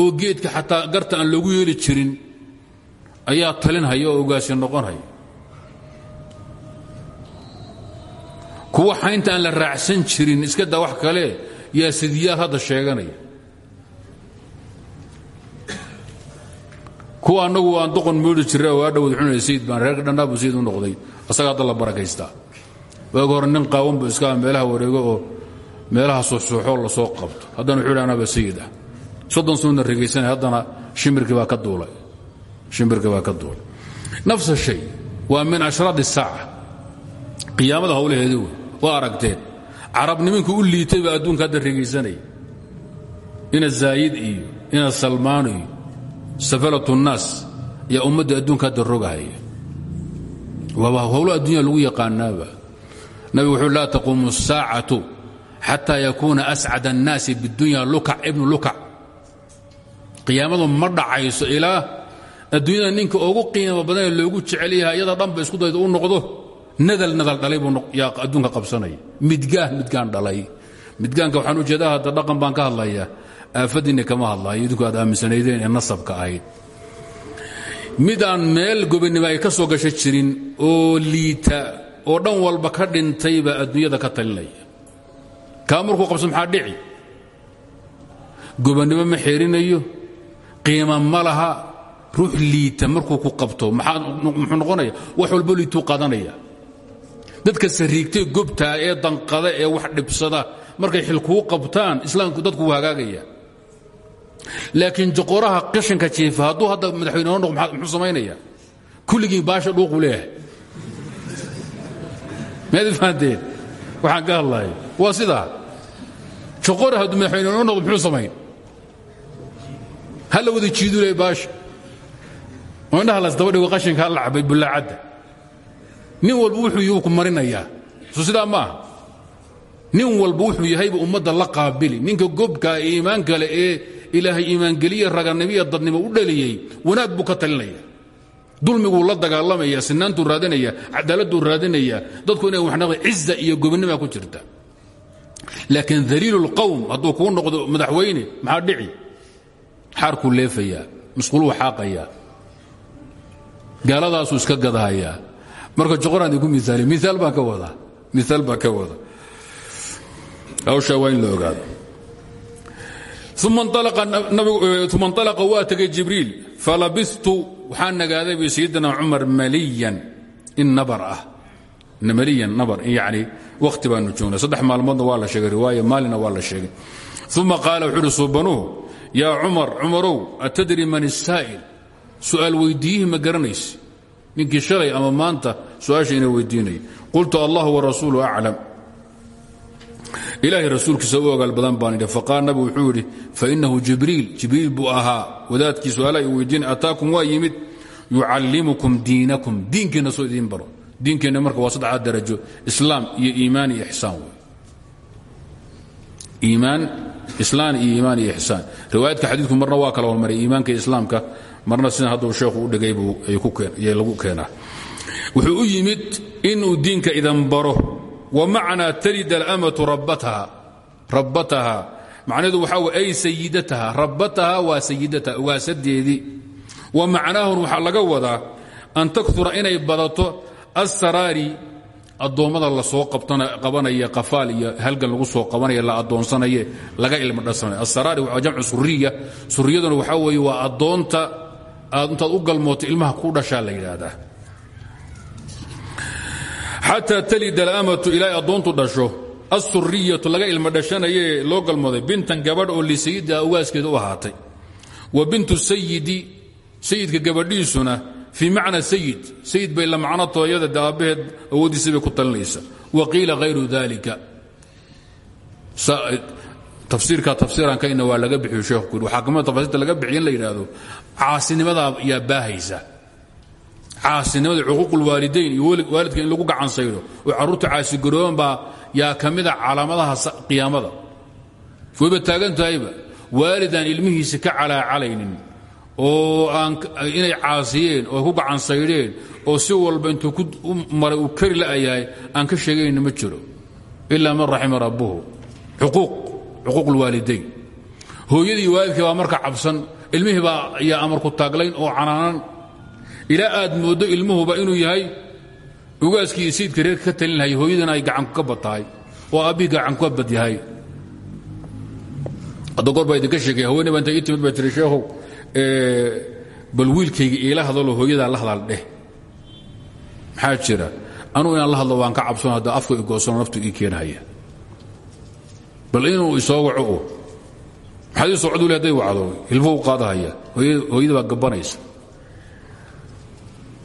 oo geedka xataa garta aan loogu yeeli jirin ayaa talinhaya oo ogaasi noqonhaya. Kuwa xaynta aan la raacsan jirin iska daa wax kale yaa sidiyaad hadda sheeganaya. Kuwa annagu aan doqon moodi jirra waa dhawad xunay sayid baan reerka dhannaabu sayid u noqday asaga hadda la barakaystaa waagi hore nin qaawan bu iska meelaha wareego oo meelaha suuxsuuxoo la soo qabto. Haddana wuxuu yidhi anaaba sayid ah. Soddon suuna regaysanay haddana shimbirkii baa ka duulay. Shimbirkii baa ka duulay. Nafsa shay waa min ashraad isaaca qiyaamada hawlaheedii wey waa aragteen. Carab niminka u liitay baa adduunka hadda regaysanaya ina zaayid ina salmaan iyo safalat الnaas yaa ummadda adduunka hadda waaba howlo addunya lagu yaqaanaaba nabigu wuxuu laa taquumu الsaacatu xataa yakuuna ascad الnaasi biاdunya lukac ibnu lukac qiyaamadu ma dhacayso ilaa adduunyada ninka ugu qiimo badanee loogu jecel yahay iyada dhanba isku dayda u noqdo nadal nadal dhalay buu yaa adduunka qabsanaya midgaah midgaan dhalay midgaanka waxaan ujeedaa hadda dhaqan baan ka hadlayaa aafadiinna kama hadlayo idinku aad aaminsanaydeen ee nasabka ahayd mid aan meel gobonnimo ay ka soo gasho jirin oo liita oo dhan walba ka dhintay baa adduunyada ka talinaya. Kaa markuu qabso maxaa dhici? Gobonnimo ma xeerinayo qiima ma laha ruux liita markuu ku qabto muxuu noqonaya? Wax walbo liituu qaadanaya dadka sariigtay gobtaa ee danqada ee wax dhibsada markay xil kuu qabtaan islaamku dadku wuu hagaagaya laakiin joqoraha qishanka jiifa hadduu hadda madaxweyne noo noqo muxuu samaynaya? Kulligii baasha dhuuqu leeyahay. Maad fahanteen waxaan ka waa sidaa. Joqora hadduu madaxweyne noo noqdo muxuu wada jiidu leeyahy baasha. Oo indhaha las daba qashinka la cabay bullaacadda. Nin walba wuxuu yuu ku marinayaa. Soo maaha nin walba wuxuu yahayba ummadda la qaabili. Ninka gobkaa ee iimaan ilaahay iimaangeliye raganimiya dadnimo u dhaliyey wanaag buu ka talinaya. Dulmiguu la dagaalamaya sinaantuu raadinaya cadaaladuu raadinaya dadku inay waxnaqda ciza iyo gobonnima ku jirta. Laakiin daliilu lqowm hadduu kuu noqdo madaxweyne maxaa dhici? Xaarkuu leefayaa musquluu xaaqayaa gaaladaasuu iska gadahayaa marka joqoraan idinku miaaliy miaal baan ka wadaa miaal baan ka wada hawshaa waa in uma nalaqa eh, waa tegay jibriil. Falabistu waxaa nagaaday bu sayidina cumar maliyan. Innabar ah. Maliyan nabar. Yani wakhti baanu joognay saddex maalmoodna waa la sheegay riwaaya maalina waa la sheegay. Uma qaala wuxuu uhi suubanuhu yaa cumar cumarow atadri man isaa'il su'aal weyddiiyihii ma garanayse ninkii shalay ama maanta su'aasha inuu weydiinaya qultu allah warasuulu aclam ilaahay rasuulkiisa u ogaal badan baan idhi faqaal nabigu wuxuu yidhi fainahu jibriil jibriil buu ahaa wadaadkii su'aalaha i weydiinay ataakum waa yimid yucallimukum diinakum. Diinkeenna soo idiin baro. Diinkeenna marka waa saddexaad darajo islaam iyo iimaan iyo ixsaan wey iimaan islaan iyo iimaan iyo ixsaan. Riwaayadka xadiidku marna waa kala hormaray iimaanka islaamka marna sida hadduu sheekhu u dhigay buu lagu keenaa. Wuxuu u yimid inuu diinka idan baro wa macnaa talid alamatu rabbataha macnaheedu waxaa w ay sayidataha rabbataha waa sayidataha ugaasadeedii wa macnaahun waxaa laga wadaa an takura inay badato assaraari addoommada la soo qabanaya qafaal iyo halgan lagu soo qabanaya la addoonsanaye laga ilmo dhasanay asaraari waa jamcu suriya suriyaduna waxaa weeye waa addoonta aad intaad u galmooto ilmaha ku dhashaa la yidhaahdaa xataa talid alamatu ilaa addoontu dhasho asuriyatu laga ilmo dhashanaye loo galmooday bintan gabadh oo lisayidha ugaaskeeda u wa bintu sayidi sayidka gabadhiisuna fii macna sayid sayid bay la macno tooyada de aabbaheed awooddiisa bay ku talinaysa wa qiila hayru dalika tafsiirka tafsiiran kayna waa laga bixiyo sheekhu ku waxaa kamida tafasiirta laga bixiyo in la yidhaahdo caasinimadaa yaa baahaysa caasinimada cuquuqulwaalidayn iyo waalidka in lagu gacan saydo oo carruurta caasigarooban baa yaa ka mida calaamadaha qiyaamada. Wayba taagan tahayba waalidaan ilmihiisa ka calaacalaynin oo inay caasiyeen oo ku gacan saydheen oo si walba intuu u maray uu kari la'yahay aan ka sheegayna ma jiro. Ilaa man raxima rabbuhu. Cuquuq cuquuqulwaalidayn hooyadii waalidkii marka cabsan ilmihii baa ayaa amarku taaglayn oo canaanan ilaa aad mooddo ilmuhuba inuu yahay ugaaskii iyo sayidka reerka ka talin lahay hooyadana ay gacanku ka bad tahay oo aabbihii gacanku ka bad yahay. Hadda goor baa idinka sheegay haweeney baa inta ii timid baa tiri sheekhow bal wiilkayga iila hadalo hooyadaa la hadal dheh. Maxaa jira? Anugu inaan la hadlo waan ka cabsano hadda afka igoosano naftu ii keenhaya bal inuu isoo waco o maxaad ii socdu le haday wacdo hilfou qaadahaya hooyada baa gabanaysa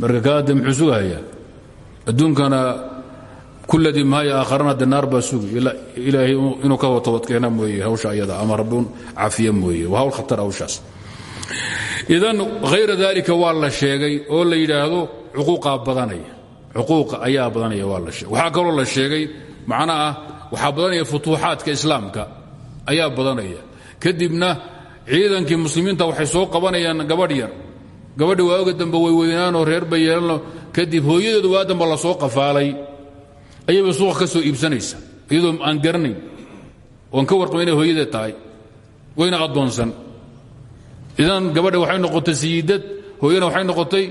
marka kaade muxuu sugahayaa adduunkana kuladii mahaya aakharana de naar baa sugi. Ilaahay inuu ka toobadkeena mooye hawsha ayada ama rabbiun cafiya mooye. Hawl khatar hawshaas. Idan hayra dalika waa la sheegay oo la yidhaahdo cuquuqaa badanaya. Cuquuqa ayaa badanaya waa la sheegay waxaa kaloo la sheegay macna ah waxaa badanaya futuuxaadka islaamka ayaa badanaya. Kadibna ciidankii muslimiinta waxay soo qabanayaan gabadh yar gabadhi waaga dambe way weynaanoo reer bay yeelanoo kadib hooyadeedu waa damba la soo qafaalay. Ayayba suuqa ka soo iibsanaysa iyadoo aan garanayn oon ka warqaba inay hooyadeed tahay wayna addoonsan. Idan gabadha waxay noqotay sayidad hooyana waxay noqotay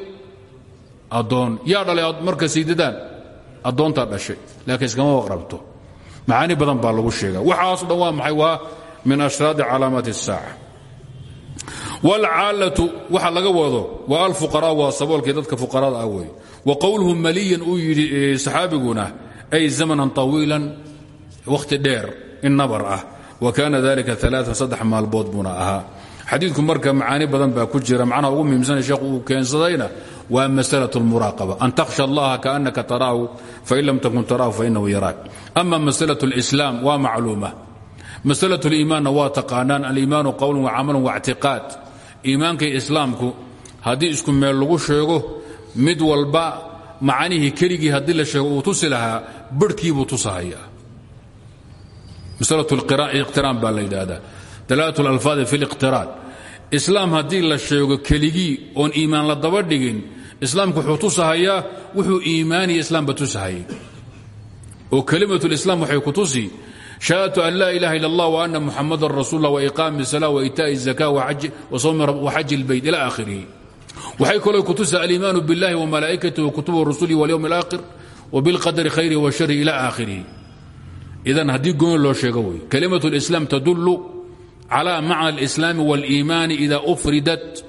addoon. Yaa dhalay marka sayidadaan addoontaa dhashay laakiin iskama waqrabto. Macaani badan baa lagu sheega waxaaso dhan waa maxay? Waa min ashraadi calaamaati الsaaca wاlcaalatu waxa laga wado waa alfuqara waa saboolkii dadka fuqarada ah wey wa qowluhu maliyan uu yidhi saxaabiguna ay zamanan طawiilan wakhti dheer in nabar ah wa kaana dalika aaaa saddex maalbood buuna ahaa xadiidku marka macaani badan baa ku jira macnaha ugu muhiimsana sheekhu uu keensadayna waa masalaة اlmuraaqaba an takhsha allaha kaanaka taraahu fain lam takun taraahu fainahu yaraak ama masalaة اlislaam waa macluuma masalaة اliimaanna waa taqaanaan aliimaanu qowl wacamalu waاctiqaad iimaankaiyo islaamku haddii isku meel lagu sheego mid walba macanihii keligii haddii la sheego uu tusi lahaa barhkiibuu tusahaya iqtiraan baa la yidhaahdaa. Dalaalat اlalfaadi fi اliqtiraan islaam haddii la sheego keligii oon iimaan la daba dhigin islaamku wuxuu tusahayaa wuxuu iimaaniya islaamba tusahayay oo kelimat lislaam waxay ku tusi shahadatu an laa ilaha illa اllah وana muxamada rasul lah waiqaami الsala waitaaءi الzaka waxaji اlbayt ila akhirihi waxay kaloo kutusa aliimaanu biاllahi وmalaa'ikatihi وkutubihi rusulihi wاlyowm اlآkhir وbilqadri khayrihi washari ila akhirihi idan haddii gooni loo sheego wey kalimaة اlislam tadulu calى macna اlislaami wاliimaani ida ufridat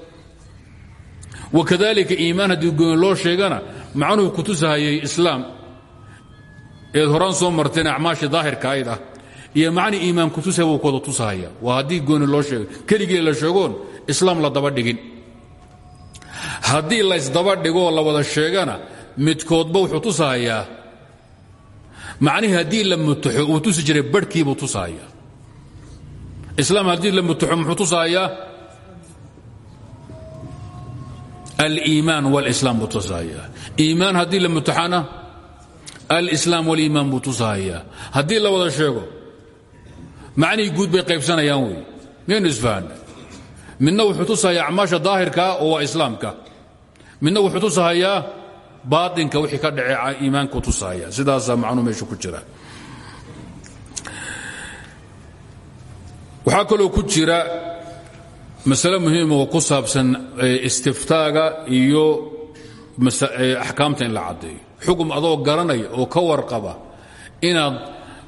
wakadalika iimaan haddii gooni loo sheegana macnuhu kutusahayay islaam eed horaan soo marteen acmaashii daahirka ayd ah iyo macni iimaan kutusa wuu kuwada tusahaya waa haddii gooni loo sheego keligii la sheegoon islaam la daba dhigin. Haddii laysdaba dhigoo la wada sheegana midkoodba wuxuu tusahayaa macnihii haddii la mutaxo uu tusi jiray barhkiibuu tusahayaa islaam haddii la mutaxo muxuu tusahayaa aliimaan wاlislaam buu tusahayaa iimaan haddii la mutaxana alislaam waliimaan buu tusahayaa haddii la wada sheego macnihii guud bay qaybsanayaan wey. Miyaynu isfahanna midna wuxuu tusahayaa acmaasha daahirkaa oo waa islaamka. Midna wuxuu tusahayaa baaطinka wixii ka dhace iimaanku tusahaya sidaasaa macnuu meesha ku jira. Waxaa kaloo ku jira masale muhiima oo ku saabsan istiftaaga iyo axkaamta in la caddeeyo. Xugum adoo garanaya oo ka warqaba inaad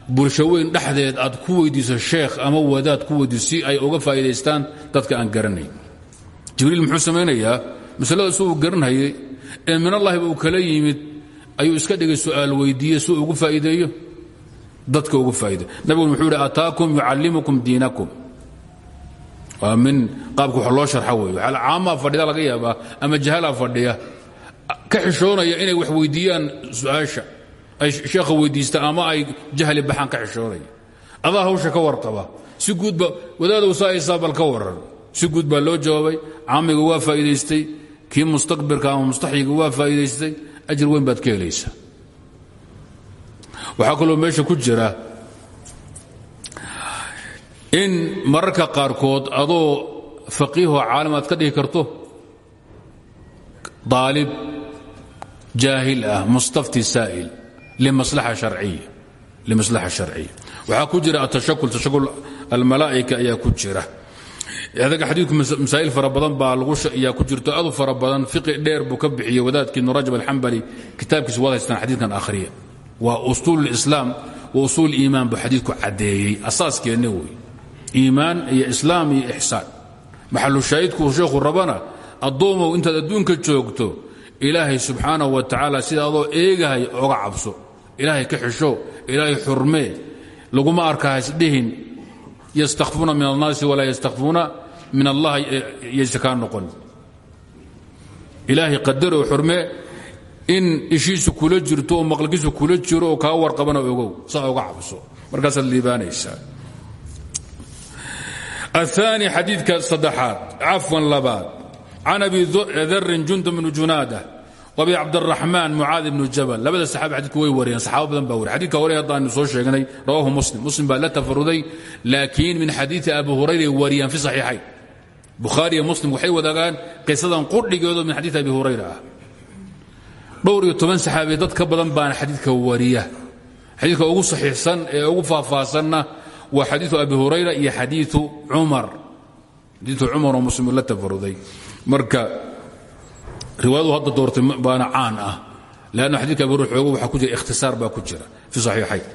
bulsho weyn dhexdeed aad ku weydiiso sheekh ama wadaad ku weydiiso si ay uga faa'iidaystaan dadka aan garanayn jibriil muxuu samaynayaa masalada si uu garanhayay ee minallahiba uu kala yimid ayuu iska dhigay su'aal weydiiye si ugu faa'iideeyo dadka ugu faa'iideeyo. Nabiguna wuxuu yidhi ataakum yucallimukum diinakum. Waa min qaabka wax loo sharxa weeye caamaa fadhida laga yaabaa ama jahalaa fadhiya ka xishoonaya inay wax weydiiyaan su'aasha ay sheekha weydiista ama ay jahli baxaan ka xishoonaya adaa hawsha ka warqaba si guudba wadaadow saaisaa bal ka waran si guud baa loo jawaabay caamiga waa faa'iidaystay kii mustakbirka ama mustaxyiga waa faa'iidaystay ajir weyn baad ka helaysaa waxaa kaloo meesha ku jira in mararka qaarkood adoo faqiihoo caalim aad ka dhihi karto aalib jaahil ah mustafti limaslaxa sharciya waxaa ku jira atashakul tashakul almalaa'ika ayaa ku jira adaga xadiidku masaa'il fara badan baa yaa ku jirto adu fara badan fiqi dheer buu ka bixiyey wadaadkii ibnu rajab alxambali kitaabkiisa waad haystaan xadiidkan akhriya waa usuul اlislaam wa usuul iimaan buu xadiidku caddeeyey asaaskeenna wey iimaan iyo islaam iyo ixsaan maxalu shaahidku sheekhu rabana addoomow ilaahay ka xisho ilaahay xurmee laguma arka hasdhihin yastakfuuna min annaasi walaa yastakfuuna min allah yayse kaa noqon ilaahay qadar oo xurmee in ishiisu kula jirto oo maqlkiisu kula jiro oo kaa warqabana ogow saa oga cabso markaasaad liibaanaysaa الثاني xadiidka saddexaad cafwan labaad can abi darin jundub bnu junaada wabi cabdiraxmaan mucaad ibnu jabal. Labada saxaabi xadiidku way wariyeen saxaaba badan baa wariy xadidka hore haddaanu soo sheegnay rawaahu muslim. Muslim baa la tafaruday laakiin min xadiidi abu hurayray wariyaan fi saxiixayn. Bukhaari muslim waxay wadaagaan qisadan qudhigeedo min xadiid abi hurayra ah. dhowr iyo toban saxaabiye dad ka badan baana xadiidka wariya. Xadiidka ugu saxiixsan ee ugu faahfaahsanna waa xadiiu abi hurayra iyo xadiiu cumar. Xadiiu cumar muslim la tafaruday marka riwaayadu hadda doortay baana caan ah. Lanna xadidka abi xoogo waxaa ku jira ikhtisaar baa ku jira fi saxiixayn.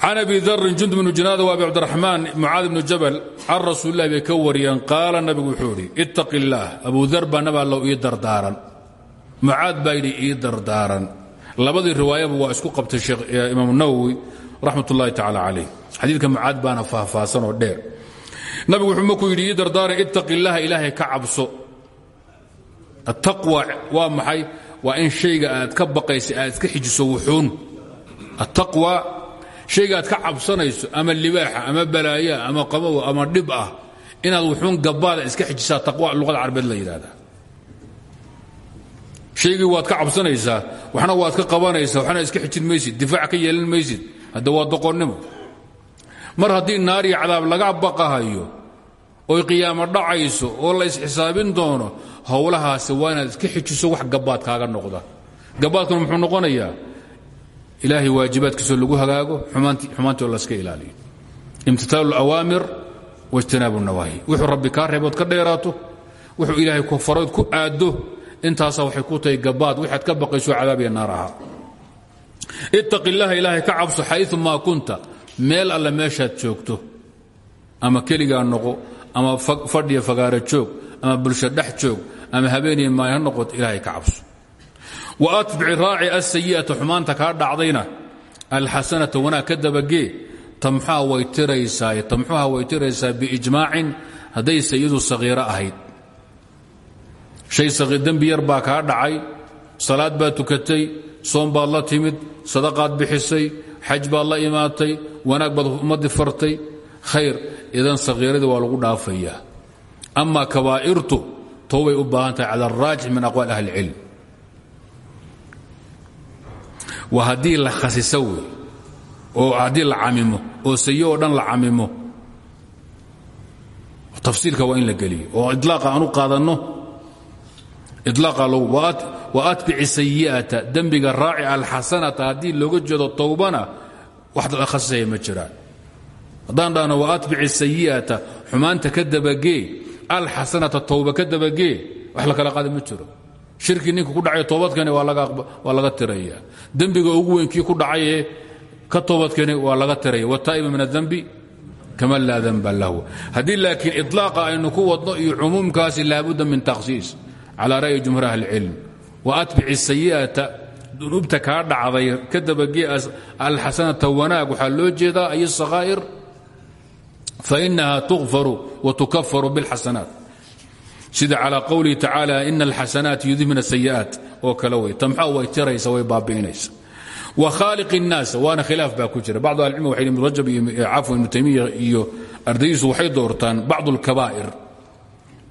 Can abi darin jundub bnu janaada wa abi cabdiraxmaan mucaad bnu jabal can rasuulilah bay ka wariyeen qaala nabigu wuxuu idhi ittaqi illaah naba allow ii dardaaran. Mucaad baa yidhi ii dardaaran. Labadii waa isku qabtay imaam nawowi raxmat ullahi tacaala calayh. Xadiidka mucaad baana faahfaahsan oo dheer. Nabigu wuxuu markuu yidhi ii dardaaran ittaqi illaha ilaahay ka attaqwa waa maxay? Waa in shayga aad ka baqaysa aad iska xijiso wuxuun. Attaqwa shayga aad ka cabsanayso ama libaaxa ama balaayaa ama qabow ama dhib ah inaad wuxuun gabaada iska xijisaa taqwa luqada carabeed la yidhahda shaygii waad ka cabsanaysaa waxna waad ka qabanaysaa waxna iska xijin maysid difaac ka yeelan maysid hadda waa doqonnimo. Mar haddii naar iyo cadaab laga baqahayo oy qiyaamo dhacayso oo la isxisaabin doono howlahaasi waa inaad iska xijiso wax gabaad kaaga noqda. Gabaadkuna muxuu noqonayaa ilaahay waajibaadkiisoo lagu hagaago xumaantii oo laska ilaaliyo. Imtitaalu اlawaamir waijtinaabu nawaahi. Wuxuu rabbi kaa reebood ka dheeraato wuxuu ilaahay farood ku aaddo intaasaa waxay ku tahay gabaad waxaad ka baqayso cadaab iyo naar ahaa. Ittaqi illaha ilaahay ka cabso kunta meel alle meeshaad joogto. Ama keligaa noqo ama fadhiya fagaaro joog ama bulsho dhex joog ama habeeniya maay ha noqoto ilaahay ka cabso. Wa atbici raaci asayi'ata xumaanta kaa dhacdayna. Alxasanata wanaag ka dabagee tamxuha way tiraysaa tamxuha way tiraysaa biijmaacin hadday sayadu sagiiro ahayd. Shay dembi yar baa kaa dhacay salaad baad tukatay soom baad la timid sadaqaad bixisay xaj baad la imaatay wanaag baad ummaddi fartay. Khayr idan sagiiradii waa lagu dhaafayaa. Ama kabaa'irtu towbay u baahan tahay cala araajix min aqwaal ahli ilcilm waa haddii la khasiso wey oo haddii la camimo oo sayo oo dhan la camimo tafsiilka waa in la geliyo oo ilaaqa aan u qaadanno ilaaqa logu wa atbici sayi'ata dembiga raaci alxasanata haddii looga jeedo towbana wax khasisaya ma jiraan haddaan dhahno wa atbici sayi'ata xumaanta ka dabagee alxasanata towba ka dabagee wax la kala qaada ma jiro. Shirkii ninka ku dhacay toobadkeeni waa laga tiraya dembiga ugu weyn kii ku dhacaye ka toobadkeeni waa laga tiraya wataa'iba min adembi kaman laa danba lahu. Haddii laakiin iطlaaqa ah aynu ku wadno iyo cumuumkaasi laabudda min takhsiis calaa ra'yi jumhuur ahlicilm wa atbic اsayi'ata dunuubta kaa dhacday ka dabagee alxasanata wanaag waxaa loo jeedaa ay sahaa'ir fainaha tukfaru watukafaru biاlxasanaat sida calى qowlihi tacaala ina alxasanaat yudhibna sayi'aat oo kale wey tamxa way tiraysa way baabi'inaysa wkhaaliq الnaas waana khilaaf baa ku jira bacd ahlicilm waxay ibn rajab iyo cafwan ibnu taymiya iyo ardaydiisu waxay doortaan bacd اlkabaa'ir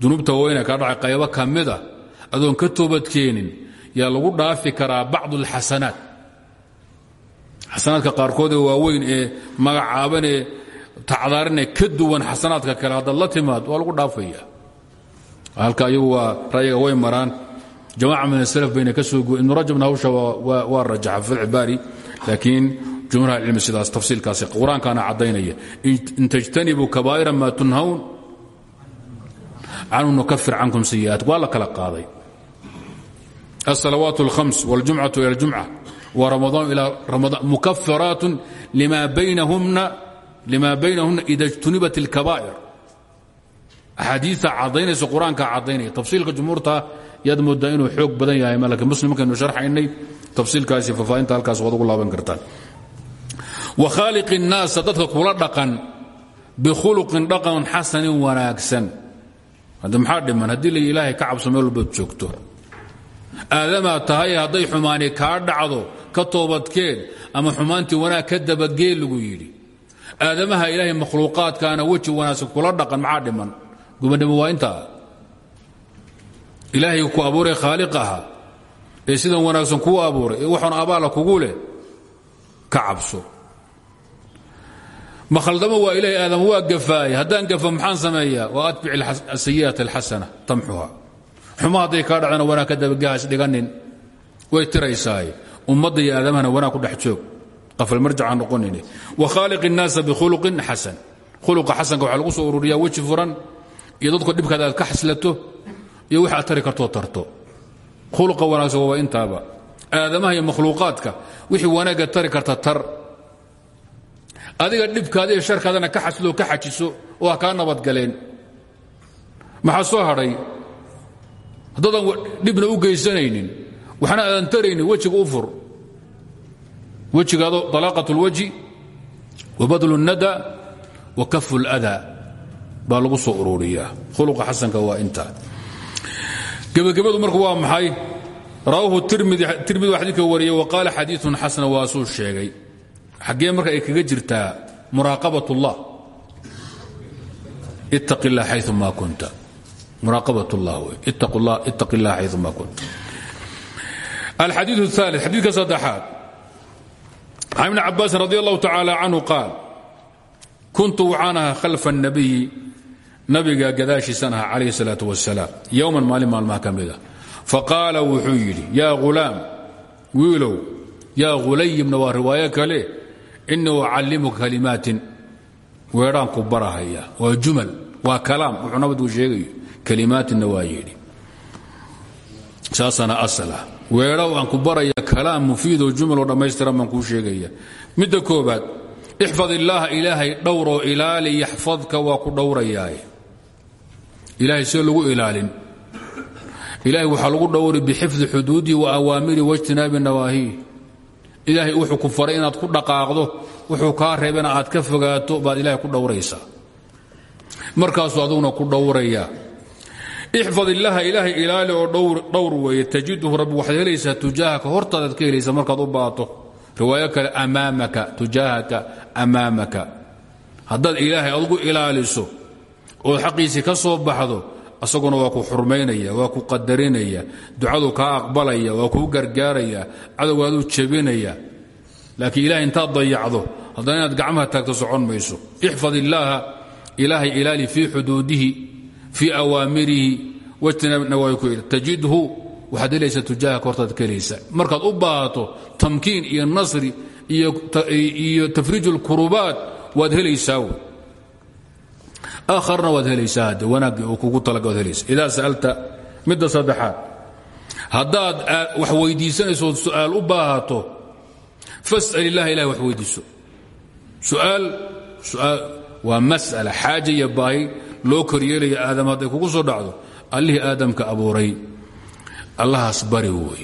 dunuubta weyna kaa dhacay qaybo ka mida adoon ka toobadkeenin yaa lagu dhaafi karaa bacd اlxasanaat xasanaadka qaarkood ee waaweyn ee magacaabanee tacdaarinee ka duwan xasanaadka kale haddaad la timaad waa lagu dhaafaya halka iyagu waa ra'yiga way maraan jamaca min aslf bayna ka soo ibnu rajabna hawsha waa rajaxa fi lcibaari laakiin jumhur ahlicilmi sidaas tafsiilkaasi qur-aankaana caddaynaya in tajtanibuu kabaa'ira maa tunhawn canhu nukafir cankum sayi'aat waa la kala qaaday الصلوات الخمس والجمعة إلى الجمعة ورمضان إلى رمضان مكفرات لما بينهن لما بينهن إذا اجتنبت الكبائر أxaadiita cadaynaysa qur-aanka cadaynaya tafsiilka jumhuurta yaad moodaa inuu xoog badan yahay malka muslim markaynu sharxaynay tafsiilkaasi faafaahinta halkaas waad ugu laaban kartaan wa khaaliq الnaasa dadka kula dhaqan bikhuluqin dhaqan xasanin wanaagsan hadda maxaa dhiman haddii la ilaahay ka cabso meel walbaad joogto aadamaa tahay hadday xumaani kaa dhacdo ka toobadkeen ama xumaantii wanaag ka dabagee lagu yidhi aadamaha ilaahay makhluuqaadkaana weji wanaagsan kula dhaqan maxaa dhiman? Gubannimo waa intaa. Ilaahay ku abuuray khaaliq aha ee sidan wanaagsan kuu abuuray ee abaala kugu leh ka cabso. Ma khaldamo waa ilaahay aadam waa gafaaya haddaan gafa maxaan sameeyaa? Waa atbic sayi'at alxasana tamxuha. Xumo hadday kaa dhacdana wanaag ka dabagahaas dhiganin. Way tiraysaaye ummadda iyo aadamahana ku dhex qafalmarjaca noqonine wa khaaliq الnaasa bikhuluqin xasan. Khuluqa xasanka waxaa lagu soo ururiyaa weji furan iyo dadku dhibkaada aad ka xaslato iyo wix aad tari kartoo tarto. Khuluqa wanaagsan waa intaaba. Aadamaha iyo makhluuqaadka wixii wanaagga tari karta tar. Adiga dhibkaada iyo sharkaadana ka xasloo ka xajiso oo ha kaa nabadgaleen maxaa soo hadhay haddaadan dhibna u geysanaynin waxna aadan taraynin wejiga u fur wejigaado alaaqat اlwajhi wa badlu الnada wa kafu اlأda baa lagu soo ururiyaa khuluqa xasanka waa intaa gebagabadu marku waa maxay rawaahu tirmidi waa xadiidka wariyey wa qaala xadiiثun xasan waa suu sheegay xaggee marka ay kaga jirtaa muraaqabaة اllah ittaqi اllah xayu ma kunta muraaqabaة اllah wey ittaqi اllah xayu ma kunta alxadiiث الثالث xadiidka saddexaad can ibni cabaasin radi allahu tacaala canhu qaal kuntu waxaan ahaa khalfa nabiyi nabiga gadaashiisan ahaa calayhi salaatu wasalaam yowman maalin maalmaha ka mida ah. faqaala wuxuu yidhi yaa ulaam wiilow yaa hulayimna waa riwaayo kale inii ucallimuka kalimaatin weedhaan ku barahaya waa jumal waa kalaam. Wuxuu nabadku sheegayo kalimaatinna waa yidhi. Saaana aslah weedho aan ku baraya kalaam mufiidoo jumaloo dhammaystiran baan kuu sheegaya. Midda koobaad ixfad illaaha ilaahay dhowroo ilaali yaxfadka waa ku dhowrayaaye ilaahay see lagu ilaalin. Ilaahay waxaa lagu dhowri bixifdi xuduudihi wa awaamiri waijtinaabi nawaahiih ilaahay wuxuu ku faray inaad ku dhaqaaqdo wuxuu kaa reebana aad ka fogaato baad ilahay ku dhowraysaa. Markaasuu aduguna ku dhowrayaa ixfad illaaha ilaahay ilaali oo dhowr weeye tajidhu rabbi waxaad helaysaa tujaahaka hortaadaad ka helaysaa markaad u baato riwaayo kale amaamaka tujaahaka amaamaka haddaad ilaahay adugu ilaaliso ood xaqiisii ka soo baxdo asaguna waa ku xurmaynaya waa ku qadarinaya ducadu kaa aqbalaya waa kuu gargaaraya cadowgaaduu jebinaya laakiin ilahay intaad dayacdo haddana inaad gacmaha fii awaamirihi wajtinaab nawaahi ku tajidhu waxaad helaysa tujaahaka hortaad ka helaysa markaad u baahato tamkiin iyo nasri iyo tafriij اlkurubaat waad helaysaa. W aakharna waad helaysaa hadde wanaaggii uu kugu talaga waad helaysa idaa sa'alta midda saddexaad haddaad wax weydiisanayso su'aal u baahato fas'al illaha ilahi wax weydiiso. Suaal waa mas'ala xaaja iyo baahi loo koryeelaya aadam hadday kugu soo dhacdo allihii aadamka abuuray allahaas bari wey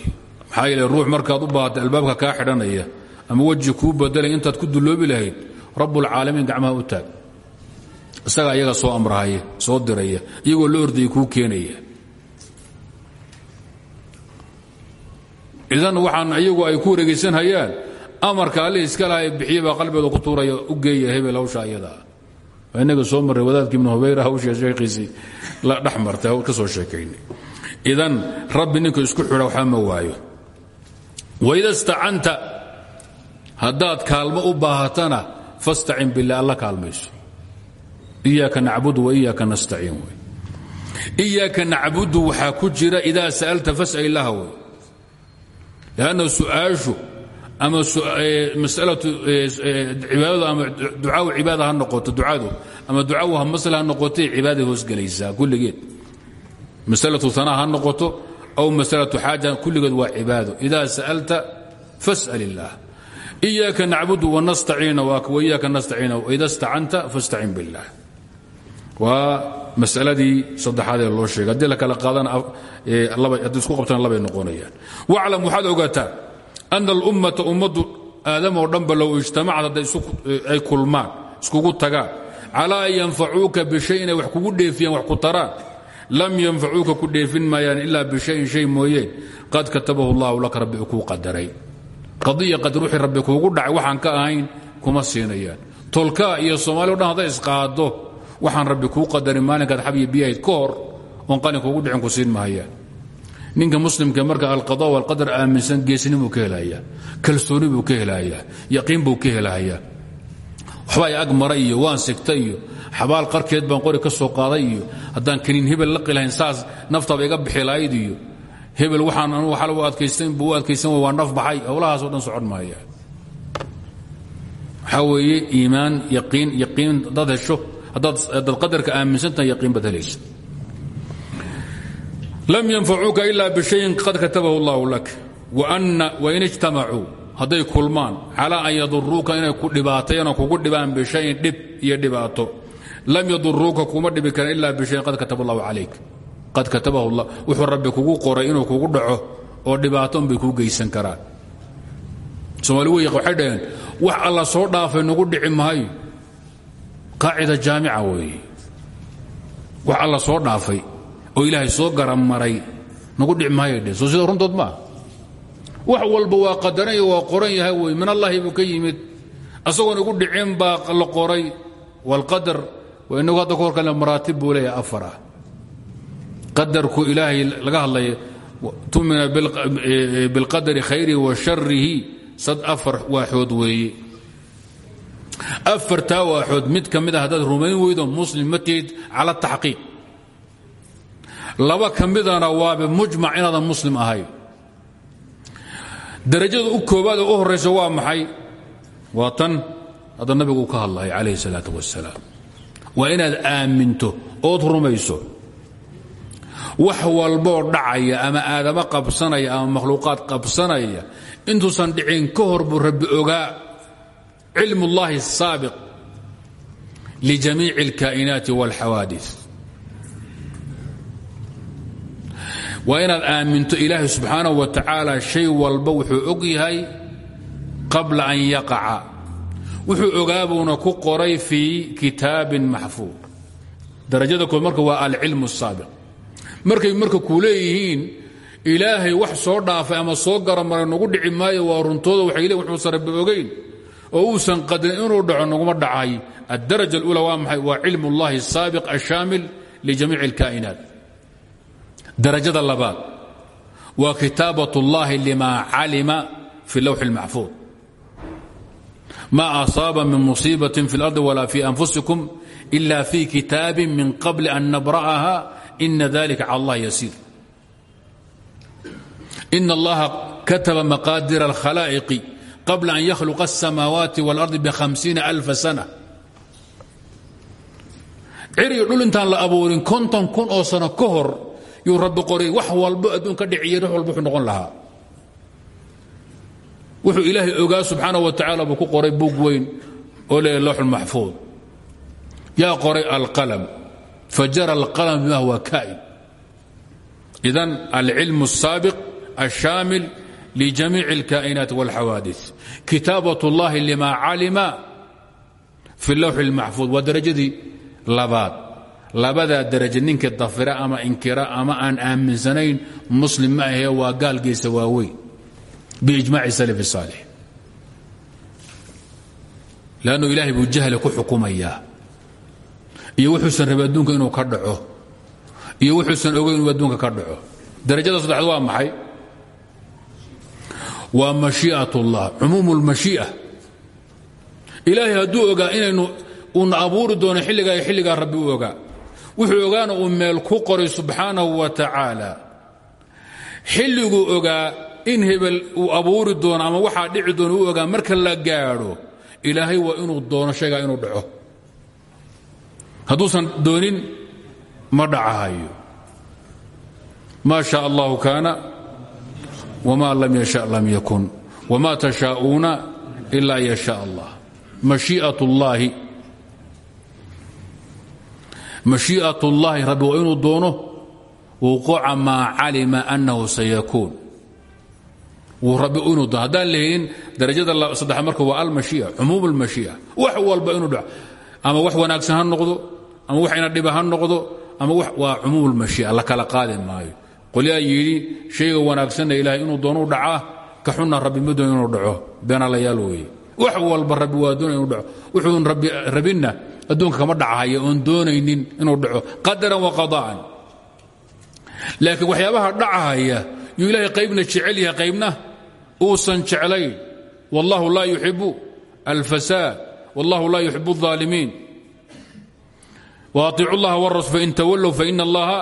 maxaa yeele ruux markaad u baahatay albaabka kaa xidhanaya ama weji kuu badelay intaad ku dulloobi lahayd rabbulcaalamiin gacmaha u taag. Isagaa iyaga soo amrahaya soo diraya iyagoo la ordaya kuu keenaya. Idan waxaan iyagu ay ku wareegaysanhayaan amarka allih iska lahay bixiye baa qalbigooda ku tuuraya u geeya hebel hawsha ayadaa inaga soo marray wadaadki ibnu hubayra hawshii sheekhiisii la dhex martay ka soo sheekaynay. Idan rabbi isku xidha waxba ma waayo. Waida stacanta haddaad kaalmo u baahatana fastacin billah alla kaalmayso. Iyaaka nacbudu wa iyaaka nastaciin wey. Iyaaka nacbudu ku jira idaa sa'alta fas'al illaha wey. Lanna ama masalatu cibaadadu ama ducaawu cibaada ha noqoto ducadu ama ducaawu ha masla ha noqotay cibaaday hoosgelaysaa masalatu hanaa ha aw masalatu xaaja kulligeed waa cibaado idaa sa'alta fas'al illaah iyaaka nacbudu wanastaciina waiyaaka nastaciina waida stacanta fastacin billah. Waa masaladii saddexaad ee loo sheegay. Haddii la kala qaadana haddii isku qabtana labay noqonayaan. Waclam waxaad ogaataa ana alummata ummaddu aadamoo dhanba low ijtamacad hadday ay kulmaan iskugu tagaan calaa an yanfacuuka bishay inay wax kugu dheefiyaan ku taraan lam yanfacuuka ku dheefin maayaan ilaa bishayin shay mooyeen qad katabahu allahu laka rabbi kuu qadaray qadiya qad ruuxii rabbi kuugu dhacay waxaan ka ahayn kuma siinayaan tolkaa iyo soomaali o dhan isqaado waxaan rabbi kuu qadarin maalinkaad xabyi biyahayd ka hor oon qalin kuugu dhicin ku siin mahayaan ninka muslimka marka alqada walqadar aaminsan geesnibuu ka helayaa kalsooni buu ka helayaa yaqiin buu ka helayaa waxba ay ag iyo waan sigta xabaal qarkeed baan qori ka soo qaaday iyo haddaan kaniin hebel la qilahayn saas naftaaba iga bixi lahayd iyo hebel waxaan anugu xal u adkaysan buu u adkaysan waa naf baxay howlahaasoo dhan socon maaya. Waxaa weeye iimaan yaqiin yaqiin haddaad qadarka aaminsantahay yaqiin baad helaysa lam yanfacuuka ila bishayin qad katabahu allahu lak. Wain ijtamacuu hadday kulmaan calaa an yaduruuka inay ku dhibaatayano kugu dhibaan bishayin dhib iyo dhibaato. Lam yaduruuka kuma dhibi karan ila bishayin qad kataba allahu calayk. Qad katabahu wuxuu rabbi kugu qoray inuu kugu dhaco oo dhibaato unbay kuu geysan karaan. Soomaali wey waxay dhaheen wax alla soo dhaafay nagu dhici maayo qaacida jaamica weeye. Wax alla soo dhaafay oo ilaahay soo garamaray nagu dheh soo sida runtood maaha wax walba waa qadaranya waa qoran yahay wey min allahi buu ka yimid. Asagoon dhicin baa la qoray. Waalqadar waa inagu hadda ka hor kale maraatib buu leeyahay afar ah. Qadarku ilaahay laga hadlaya tumina bilqadari khayrihi wa sharihi sad afar waaxood weeye afartaa waaxood mid mid a haddaad rumayn weydo muslim ma tihid laba ka midana waaba mujmac inaadan muslim ahay. Darajada u koobaad oo u horayso waa maxay? Waa tan hadda nabigu ka hadlaya calayhi salaatu wasalaam waa inaad aaminto ood rumayso. Wax walboo dhacaya ama aadama qabsanaya ama makhluuqaad qabsanaya intuusan dhicin ka hor buu rabbi ogaa. Cilmullaahi asaabiq lijamiici alkaa'inaati wاlxawaadis waa inaad aaminto ilaahay subxaanahu wa tacaala shay walba wuxuu og yahay qabla an yaqaca. Wuxuu ogaabuuna ku qoray fi kitaabin maxfuud. Darajada kood marka waa alcilmu saabiq markay marka ku leeyihiin ilaahay wax soo dhaafay ama soo garamaray nagu dhici maayo waa runtooda waxay leeyin wuxuusan rabbi ogeyn. Oo uusan qadrin inuu dhaco naguma dhacay. Addaraja alula waa maxay? Waa cilmu ullahi asaabiq ashaamil lijamiici alkaa'inaat darajada labaad waa kitaabat اllahi lima calima fi lawxi اlmaxfuud ma asaaba min musiibatin fi اlardi wala fi anfusikum ila fi kitaabi min qabli an nabra'aha ina dalika cala allah yasiir ina allaha kataba maqaadira alkhalaa'iqi qabla an yakhluqa الsamaawaati wاlardi bhamsiina alfa sana ciriyo dhul intaan la abuurin konton kun oo sano ka hor yuu rabbi qoray wax walbo adduun ka dhiciyay wax walba wuxuu noqon lahaa wuxuu ilaahay ogaa subxaana wa tacaala buu ku qoray bug weyn oo leeyahy lowxulmaxfuud yaa qoray alqalam fajara alqalam bima huwa kaa'in idan alcilmu الsaabiq الshaamil ljamiic اlkaa'inaat wاlxawaadiث kitaabat اllahi lima calima fi lowxi اlmaxfuud waa darajadii labaad labadaa daraje ninkii dafira ama inkira ama aan aaminsanayn muslim ma ahee waa gaalgiisa waaweyn. Biijmaaci salaf saalix. Lannu ilaahay buu jahli ku xukumayaa. Iyo wuxuusan rabay adduunka inuu ka dhaco. Iyo wuxuusan ogeyn inuu adduunka ka dhaco. Darajada saddexaad waa maxay? Waa mashii'at ullah cumuum اlmashii'a ilaahay hadduu ogaa inaynu uuna abuuri doono xilligaa iyo xilligaa rabbi u ogaa wuxuu ogaana uu meel ku qoray subxaanahu wa tacaala. Xilliguu ogaa in hebel uu abuuri doono ama waxaa dhici doono u ogaa marka la gaadho ilaahay waa inuu doono shaygaa inuu dhaco. Hadduusan doonin ma dhacahayo maa sha allahu kaana wma lam yasha lam yakun wma tashaa'uuna ila yasha allah mashii'at ullaahi mashii'at ullaahi rabbi waa inuu doono wuquuca maa calima annahu sayakuun. Wuu rabbi inuu doono. Haddaan la helin darajada saddex marka waa almashii'a cumuum almashii'a wax walba inuu dhaco. Ama wax wanaagsan ha noqdo ama wax ina dhiba ha noqdo ama waa cumuum almashii'a la kala qaadi maayo. Qolyaa shayga wanaagsanna ilaahay inuu doonu dhacaa ka xunna rabbi ma doon inuu dhaco. Beenalayaal weeye. Wax walba rabbi waa doona inuu dhaco. Wuxuun rabinna adduunka kama dhacahaya oon doonaynin inuu dhaco qadaran wa qada'an laakiin waxyaabaha dhacahaya yuu ilaahay qaybna jecel yahay qaybna uusan jeclayn wallahu laa yuxibu alfasaad wallahu laa yuxibu الظaalimiin waaطicu اllaha wاrasul fain tawallow faina allaha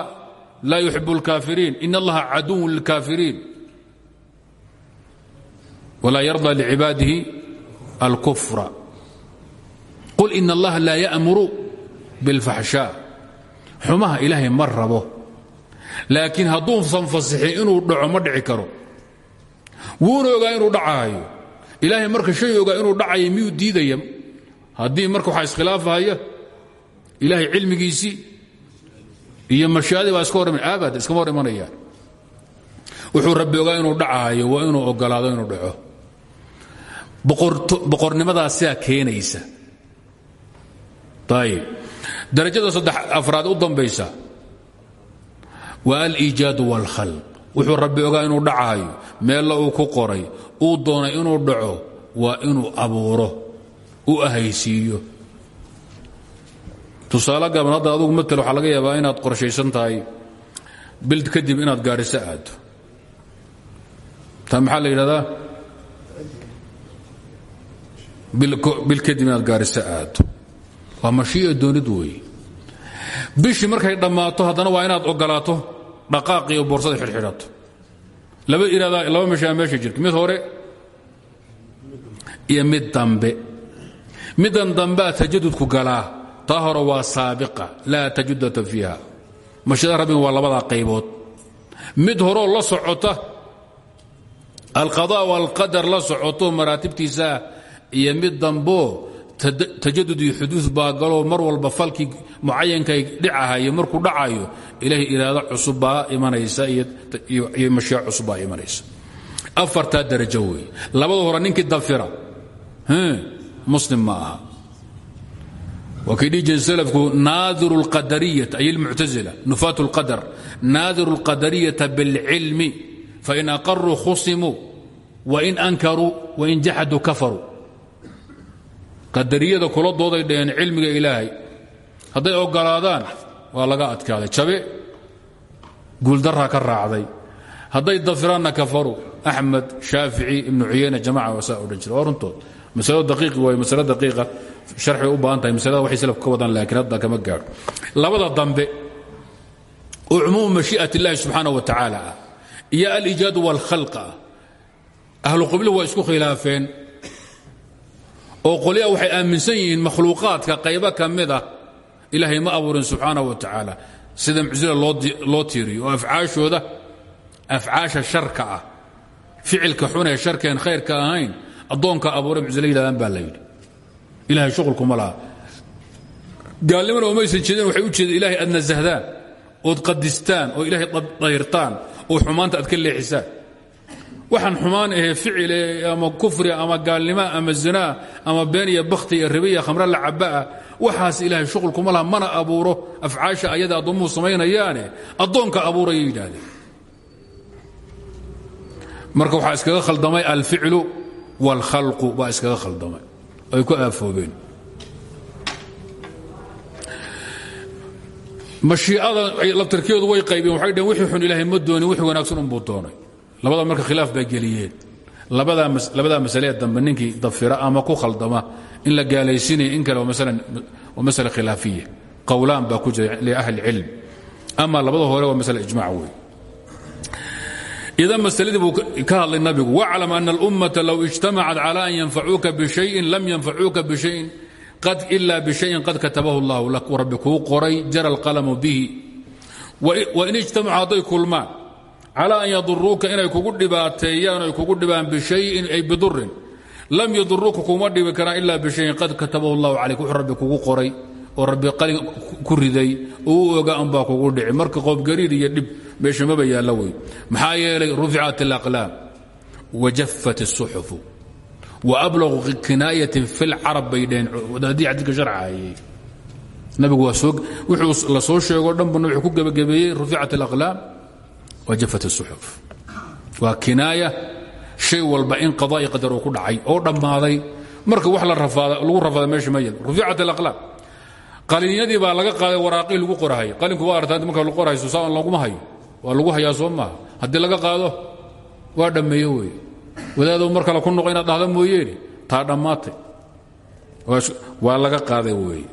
laa yuxib اlkaafiriin in allaha caduw lilkaafiriin walaa yarضى lcibaadihi alkufra qul in allaha laa ya'muru biاlfaxshaa xumaha ilaahay ma rabo. Laakiin hadduusan fasixin inuu dhaco ma dhici karo. Wuuna ogaa inuu dhacahayo ilaahay marka shay ogaa inuu dhacayo miyuu diidaya? Haddii marka waxaa iskhilaafahaya ilaahay cilmigiisii iyo mashiadii baa iska hor aabad iskama hor imanayaan. Wuxuu rabbi ogaa inuu dhacahayo waa inuu ogolaado inuu dhaco. Boqornimadaa sidaa keenaysa darajada afraad u dambaysa waa aliijaadu wاlkhalq wuxuu rabbi ogaa inuu dhacahayo meella uu ku qoray uu doonay inuu dhaco waa inuu abuuro u ahaysiiyo tusaale gaban hadda adugu matal waxaa laga yaabaa inaad qorshaysan tahay bil kadib inaad gaadhiso aado taa maxaa la yidhahdaa bil kadib inaad gaadhiso aado waa mashii'a doonid weeye bishii markay dhammaato haddana waa inaad ogolaato dhaqaaqiyo boorsada xidhxidhato. Laba iraada laba meshaa meesha jirta mid hore iyo mid dambe. Middan dambea tajadudku galaa. Taa hore waa saabiqa. Laa tajudata fiiha. Mashida rabbina waa labadaa qaybood. Mid horoo la socota alqada waalqadar la socoto maraatibtiisaa iyo mid damboo tajadud iyo xuduud baa galoo mar walba falkii mucayankay dhicahayo markuu dhacayo ilaahay iraado cusub baa imanaysa iyo mashiic cusub baa imanaysa afartaa darajo weeye labada hore ninkii dafira muslim ma aha waa kii dhihi jira slku naadiru اlqadariyata ay اlmuctazila nufaat اlqadar naadiru اlqadariyata bاlcilmi fain aqaruu khusimuu wain ankaruu wain jaxaduu kafaruu qadariyada kula dooday dhaheen cilmiga ilaahay. Hadday ogolaadaan waa laga adkaaday. Jabe guuldaraa ka raacday. Hadday dafiraanna kafaruu axmed shaafici ibnu cuyeyne jamaca waa saa odhan jira waa runtood. Masalo daqiiqi waayo masalo daqiiqa sharxibay u baahan tahay masalada waxay salafku ka laakiin hadda kama gaadho. Labada dambe oo cumuumu mashii'at subxaana wa tacaala ah iyo aliijaadu waalkhalqa ah. Ahlu qibluhu waa isku khilaafeen oo qolyaha waxay aaminsan yihiin makhluuqaadka qaybo ka mid ah ilaahay ma abuurin subxaana wa tacaala. Sida muctila loo tiiriyo oo afcaashooda afcaasha sharka ah ficilka xunee sharkeen khayrka ahayn addoonka abuuray muctila yidhahdaan baa la yidhi. Ilahay shuqulkuma laha. Gaalnimana umaysan jeedeen waxay u jeedeen ilahay aad nasahdaan ood qadistaan oo ilaahay dayirtaan oo xumaanta aad ka waxaan xumaan ahee ficile ama kufria ama gaalnima ama zinaa ama been iyo bakhti iyo ribe la cabaa waxaas ilaahay shuqulkuma laha mana abuuro. Afcaasha ayada addoommuhu samaynayaane addoonka abuurayay yidhaahdeen. Marka waxaa iskaga khaldamay alficlu wاlkhalqu baa iskaga khaldamay. Ay ku aafoobeen. Mashiicada labtarkeedu way qaybeen waxay dhaheen wixii xun ilaahay ma doonin wixii wanaagsan unbuu doonay labada marka khilaaf bay geliyeen labadaa masalee dambe ninkii dafira ama ku khaldama in la gaalaysiinaya in kale waa masale khilaafiya. Qowlaan baa ku jira liahli cilm ama labada hore waa masale ijmac wey idan masaladii buu ka hadlay nabigu waclam ana اlummata low ijtamacat cala an yanfacuuka bishayin lam yanfacuuka bishayin ila bishayin qad katabahu اllahu lak rabbi kuu qoray jara alqalamu bihi. Wain ijtamacu hadday kulmaan calaa an yaduruuka inay kugu dhibaateeyaan ay kugu dhibaan bishayin ay bidurin lam yaduruuka kuma dhibi karaan ilaa bishayin. Qad katabahu llahu calayk wuxuu rabbi kugu qoray oo rabbi qali ku riday oo u ogaa unbaa kugu dhici. Marka qoobgariir iyo dhib meeshamaba yaalla wey. Maxaa yeelay ruficat alaqlaam wajafat الsuxufu waablagu kinaayatin fi lcarab bay dheheen haddii xadiidka sharcaayey nabigu waa wuxuu la soo sheego dhanbu nabigu ku gebagabeeyey ruficat alaqlaam wajafat الsuxuf waa kinaaya shay walba in qadaa'i qadar uu ku dhacay oo dhammaaday. Marka wax lagu rafaada meesha ma yal ruficat alaqlaam. Qaliinyadii baa laga qaaday waraaqii lagu qorahay qalinku waa artaa marka la qorayso saan laguma hayo. Waa lagu hayaa soo maaha. Haddii laga qaado waa dhammeeyo wey wadaadow mar kale ku noqo inaad dhahda mooyeene taa dhammaatay. Waa laga qaaday wey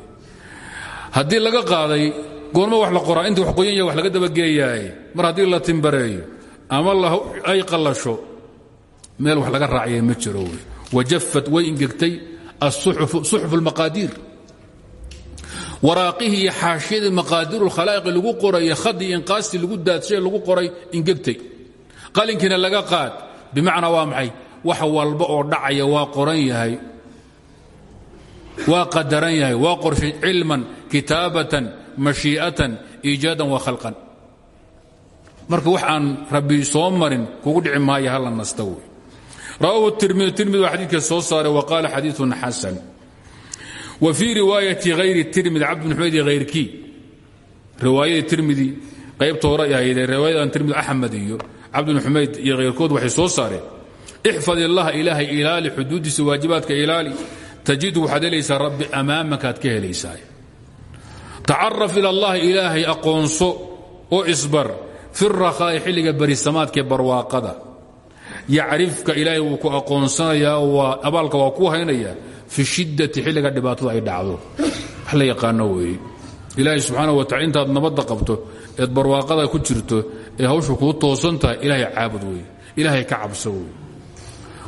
haddii laga qaaday goormo wax la qoraa intii wax qoyan yaha wax laga dabageeyaaye mar haddii la timbareeyo ama ay qallasho meel wax laga raacya ma jiro wey. Wajafat way ingegtay asuxufu almaqaadiir waraaqihii iyo xaashiyadii maqaadiru lkhalaa'iqi lagu qoray khadii inqaastii lagu daadshay lagu qoray ingegtay qalinkiina laga qaad bimacnaa waa maxay? Wax walba oo dhacaya waa qoran yahay. Waa qadaran yahay waa qorshay cilman kitaabatan mashii'atan iijaadan wa khalqan. Marka wax aan rabbi soo marin kugu dhici maayo hala nasta wey. Rawaahu tirmidi tirmidi waa xadiidka soo saaray wa qaala xadiiun xasan. W fii riwaayati hayri tirmidi cabd bn xumayd hayrkii riwaayadii tirmidi qaybta hore ahayd riwaayadan tirmidi axmed iyo cabd bn xumayd iyo hayrkood waxay soo saareen. Ixfad illaha ilaahay ilaali xuduudiisa waajibaadka ilaali tajidu waxaad helaysaa rabbi amaamakaad ka helaysaa tacaraf ila allahi ilaahay aqoonso oo isbar. Fi rakhaa'i xilliga berisamaadkae barwaaqada. Yacrifka ilaahay wuu ku aqoonsanayaa abaalka waa ku haynayaa fi shiddati xilliga dhibaatadu ay dhacdo. Wax la yaqaano weeye. Ilaahay subxaana wa tacala intaad nabadda qabto eed barwaaqada ku jirto ee hawshu kuu toosan tahay ilaahay caabud weeye. Ilaahay ka cabso weye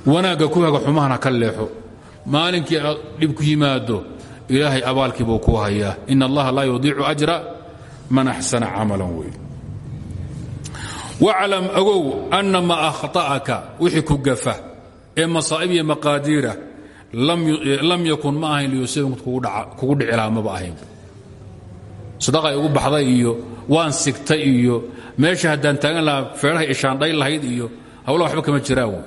wanaagga ku haga xumahana ka leexo. Maalinkii aad dhib ku ilaahay abaalkii buu ku hayaa. In allaha laa yudiicu ajra man axsana camalan wey waclam ogow anna ma akhta'aka wixii ku gafa ee masaa'ib iyo maqaadiirah lam yakun ma ahayn liyusibin kugu dhici lahaa maba ahayn. Sadaqay ugu baxday iyo waan sigtay iyo meesha haddaan taagan lahaa feedhahay ishaandhay lahayd iyo hawlaha waxba kama jiraan wey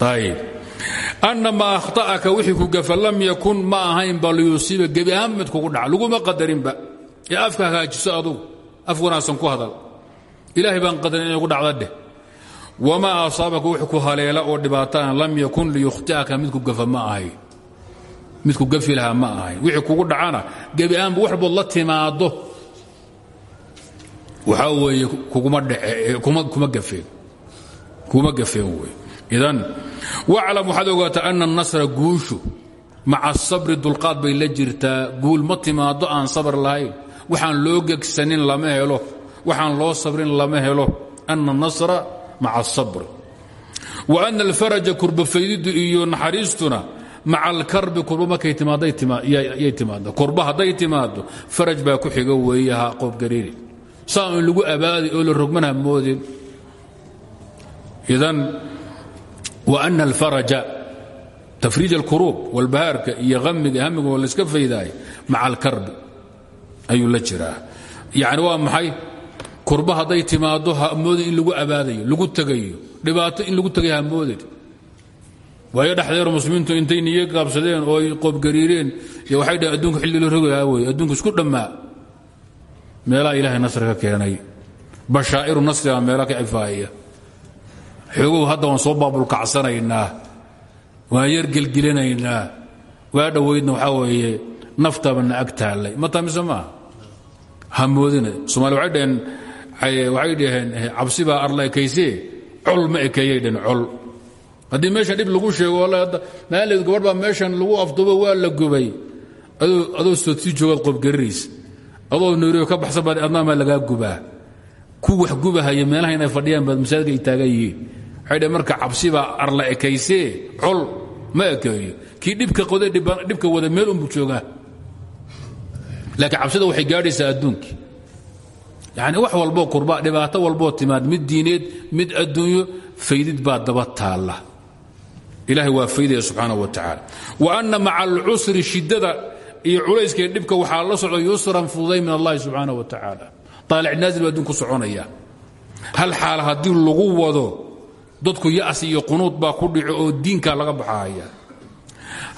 ayib anna ma akhta'aka wixii ku gafa lam yakun ma ahayn ba liyusiiba gebi ahaan mid kugu dhaca laguma qadarinba ee afka hagaajiso adugu af ku hadal ilaahay baan qadarin inay dhacda dheh wamaa asaabaka wix ku haleela oo dhibaatana lam yakun liyukhti'aka midku gafa ma ahay midku gafi lahaa ma ahay wixii kugu dhacana gebi ahaanba wax bood la timaado waxaa weeye kuguma dhece kuma gafeen kuma gafeen wey idan waclam waxaad ogaataa ana anasra guushu maca asabri dulqaad bay la jirtaa. Guul ma timaado aan sabr lahayn. Waxaan loo gegsanin lama helo. Waxaan loo sabrin lama helo. Ana anasra maca asabri wa ana alfaraja kurbafaydidu iyo naxariistuna maca alkarbi kurba markay timaadyay timaado kurba hadday timaado faraj baa ku xigo weeyaha qoobgariiri saa in lagu abaaday oo la rogmanha moodin. Idan ana alfaraja tafriij alkuruub walbahaarka iyo hamiga hamiga oo layska faydaay maca alkarbi ayuu la jiraa. Yacni waa maxay? Kurba hadday timaado hamoodin in lagu abaadayo lagu tegayo dhibaato in lagu tegay hamoodin waayo dhexdeer muslimiintu intay niyo gaabsadeen oo ay qoobgariireen iyo waxay dhaheen adduunka xilli la rogayaa wey adduunku isku dhammaa. Meelaha ilaahay nasri ka keenay. Bashaa'iru nasriga meela ka cifaaya xoogow hadda waan soo baabulkacsanaynaa. Waan yar gelgelinaynaa. Waa dhowaydna waxaa weeye naftabana ag taallay. Ma tamise maaha hamoodina. Somaali waxay dhaheen dhaheen cabsi baa arla ekaysee col ma ekeeyay dhaheen col. Haddii meeshan dhib lagu sheego maaleed gabadh baa meeshan lagu afdubo waa la gubay. Adoo soodsii joogaad qoobgariraysa adoo nairobi ka baxsan baad adnaamaa lagaa gubaa. Ku wax gubahaya meelaha inay fadhiyaan baad masaajidka ay taagan yihiin waxay dhaheen marka cabsi baa arla ekaysee col ma ekeeyo kii dhibka qode dhibka wada meel unbuu joogaa. Laakiin cabsida waxay gaadhaysaa adduunkii yani wax walboo kurba dhibaato walboo timaad. Mid diineed mid adduunyo faydid baa daba taalla. Ilahay waa faydaya subxaana wa tacaala. Wa anna maca alcusri shiddada iyo culayskaiyo dhibka waxaa la socda yusran fududay min allahi subxaana wa tacaala. Taalic naazil baa adduun ku soconaya. Hal xaala haddii dadku ya'si iyo qunuud baa ku dhico oo diinkaa laga baxahaya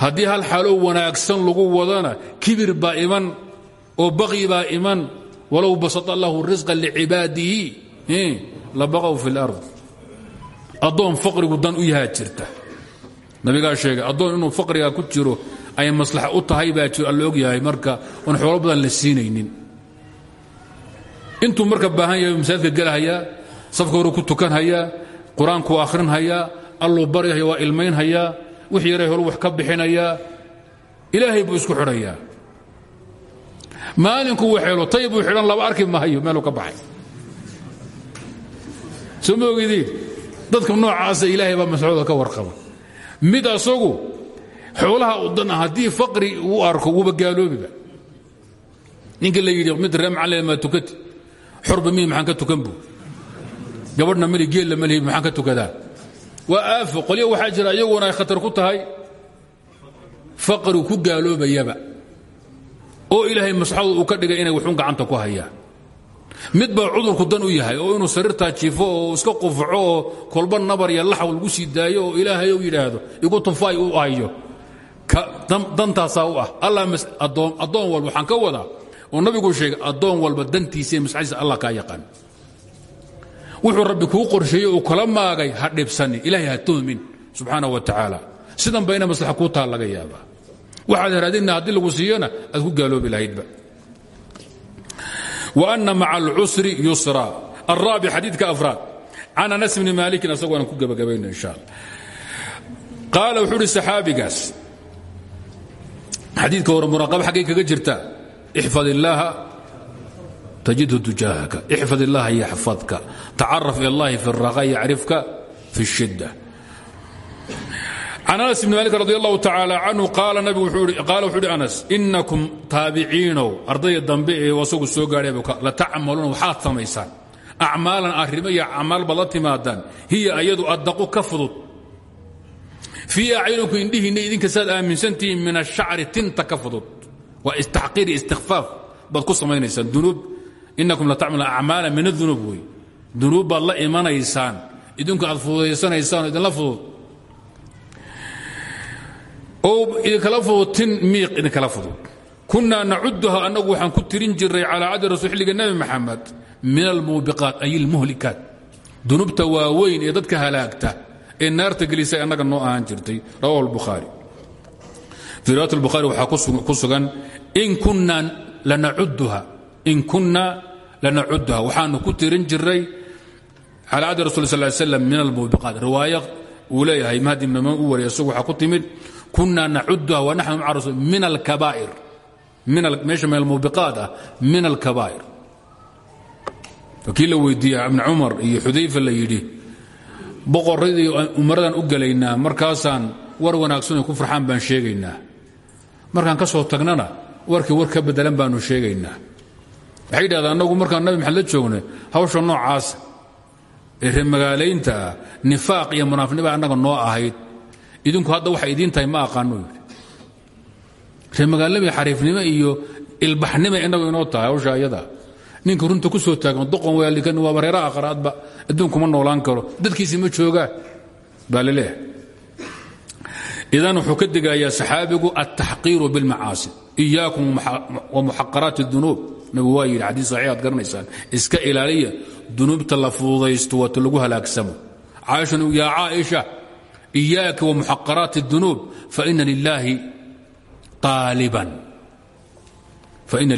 haddii hal xaaloo wanaagsan lagu wadona kibir baa iman oo baqyi baa iman walow basata allahu risqa licibaadihi labaqow fi lard. Addoon faqrigu dan u yahaa jirta. Nabigaa sheegay addoon inuu faqriga ku jiro ay maslaxa u tahay baa jiro alla og yahay marka oon xoolo badan la siinaynin. Intuu marka baahan yahay masaajidka gelahayaa safka hore ku tukanhayaa qur'aankuu akhrinhayaa alluu baryahaya waa ilmaynhayaa wix yaray hore wax ka bixinayaa ilaahay buu isku xidhayaa maalinku waxeelo tay buu xidhan laba arki mahayo meeluu ka baxay. Soo ma ogidiin dadka noocaasa ilaahay baa mascooda ka warqaba. Mid asagu xoolaha u dan ah haddii faqri uu arko wuuba gaaloobiba. Ninka la yidhi mid ree macalin maa tukati xorba mihi maxaan ka tukan buu gabadhna mali geella malihi maxaan ka tukadaa? Waa aafo qolyo waxaa jira iyaguna khatar ku tahay faqrigu ku gaaloobayaba. Oo ilaahay masxadu uu ka dhigay inay waxun gacanta ku hayaan. Mid baa cudurku dan u yahay oo inuu sariirtaa jiifo oo iska qufaco oo nabar iyo laxw lagu sii oo ilaahay u yidhaahdo igu tufaay u hayo dantaasaa u ah. Alla addoon walba waxaan ka wadaa oo nabigu sheegay addoon walba dantiisa iyo allah kaa yaqaan wuxuu rabbi kuu qorsheeyey uu kala maagay ha ilaahay ha tuhmin wa tacaala. Sidan ba ina maslaxa kuu laga yaabaa. Waxaad heraadinna haddii lagu siiyona aad ku gaaloobi lahaydba. Wa anna maca alcusri yusra. Alraabi xadiidka afraad. Can anas bni maalikin asagoo aan ku gebagabayno insha alla wuxuu uhi saxaabigaas. Xadiidka hore muraaqaba xaggay kaga jirtaa ixfad illaaha tajidhu tujaahaka ixfad illaaha yaxfadka tacaraf ilallahi fi raqa yacrifka fi shidda. Can anas ibn maalik radi allahu tacaala canhu qaala wuxuu uhi anas inakum taabiciinow ardayda dambe ee wasagu soo gaadhayla tacmaluuna waxaad samaysaan. Acmaalan arrimo iyo acmaal baad la timaadaan. Hiya ayadu addaqu ka fudud. Fii acyunku indhihiinna idinka saad aaminsantihiin min ashacri tinta ka fudud. Waa taxqiir iyo istikfaaf baad ku samaynaysaan dunuub inakum la tacmaluuna acmaalan min adunuub wey dunuub baad la imanaysaan. Idinku aad fududaysanaysaan idinla fudud. Oo idinkala fudud tin miiq idinkala fudud. Kunaa nacuduha annagu waxaan ku tirin jiray calaa cadi rasul xilliga nebi maxamed min almuubiqaat ay ilmuhlikaat dunuubta waaweyn ee dadka halaagta ee naarta gelisay annaga noo ahaan jirtay. Rawahu lbukhaari fii riwaayat lbukhaari waxaa ku sugan in kunaa lanacuduha in kunaa lanacuduha waxaanu ku tirin jiray calaa cadi rasul sal slam min almuubiqaat riwaayo uu leeyahay mahdi ibn mamun u wariya isagu waxaa ku timid kunaa nacuduha wa naxnu maca rasul min alkabaa'ir meesha min almuubiqaat ah min alkabaa'ir. Kii la weydiiye ibn cumar iyo xudayfa la yidhi boqoradii umaradan u gelaynaa markaasaan war wanaagsan ku farxaan baan sheegaynaa. Markaan ka soo tagnana warkii war ka bedelan baanu sheegaynaa waxay yidhahdeen annagu markaan nabi maxamed la joognay hawsha noocaas ee reemagaalaynta ah nifaaq iyo munaafiqnima annaga noo ahayd. Idinku hadda waxay idiin tahay ma aqaano yidhi. Reemagaalnima xariifnimo iyo ilbaxnima innagu inoo tahay hawsha ayada. Ninka runta ku soo taagma doqon waalika waaba reeraha aqraadba adduunkuma noolaan karo dadkiisi ma joogaa baa la leeyahay idan wuxuu ka digayaa saxaabigu altaxqiiru bilmacaasi iyaakum wamuxaqaraat اdunuub nabigu waa yidhi xadiis saxiix ad garanaysaan iska ilaaliya dunuubta la fududaysto waata lagu halaagsamo caaishan yaa caaisha iyaaka wamuxaqaraat اdunuub faina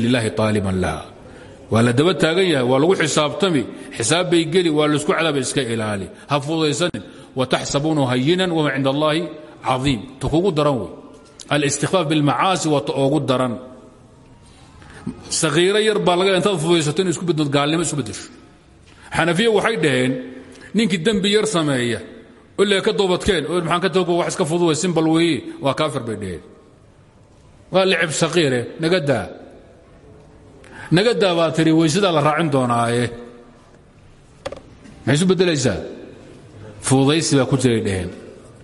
lilaahi طaaliban laha waa la daba taagan yahay waa lagu xisaabtami xisaab bay geli waa laisku cadaaba iska ilaali ha fududaysanin wataxsabuunahu hayinan wama cind allahi caiim ta kugu daran wey alistikfaaf bilmacaasi waa ta oogu daran sakiiro yar baa laga intaad fudaysato in isku beddo gaalnimo isu beddesho xanafiya waxay dhaheen ninkii dembi yar sameeya ile ka doobadkeen oo maxaan ka togo wax iska fududay simbal weeye waa kaafir bay dhaheen waa licib sakiire nagadaa nagadaa baa tiri weysadaa la raacin doonaaye maxay isu beddelaysaa fududaysi baa ku jiray dhaheen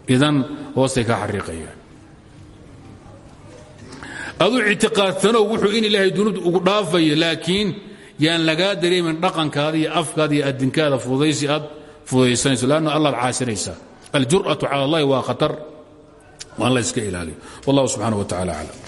idan hoostay ka xariiqayaan aduu ictiqaadsanow wuxuu in ilaahay dunuubta ugu dhaafaya laakiin yaan lagaa dareemin dhaqankaada iyo afkaada iyo adinkaada fududaysi aad fududaysanayso lanna allaad caasinaysaa aljur'atu cala allahi waa khatar waan la iska ilaaliyo. Wallahu subxaana wa tacala aclam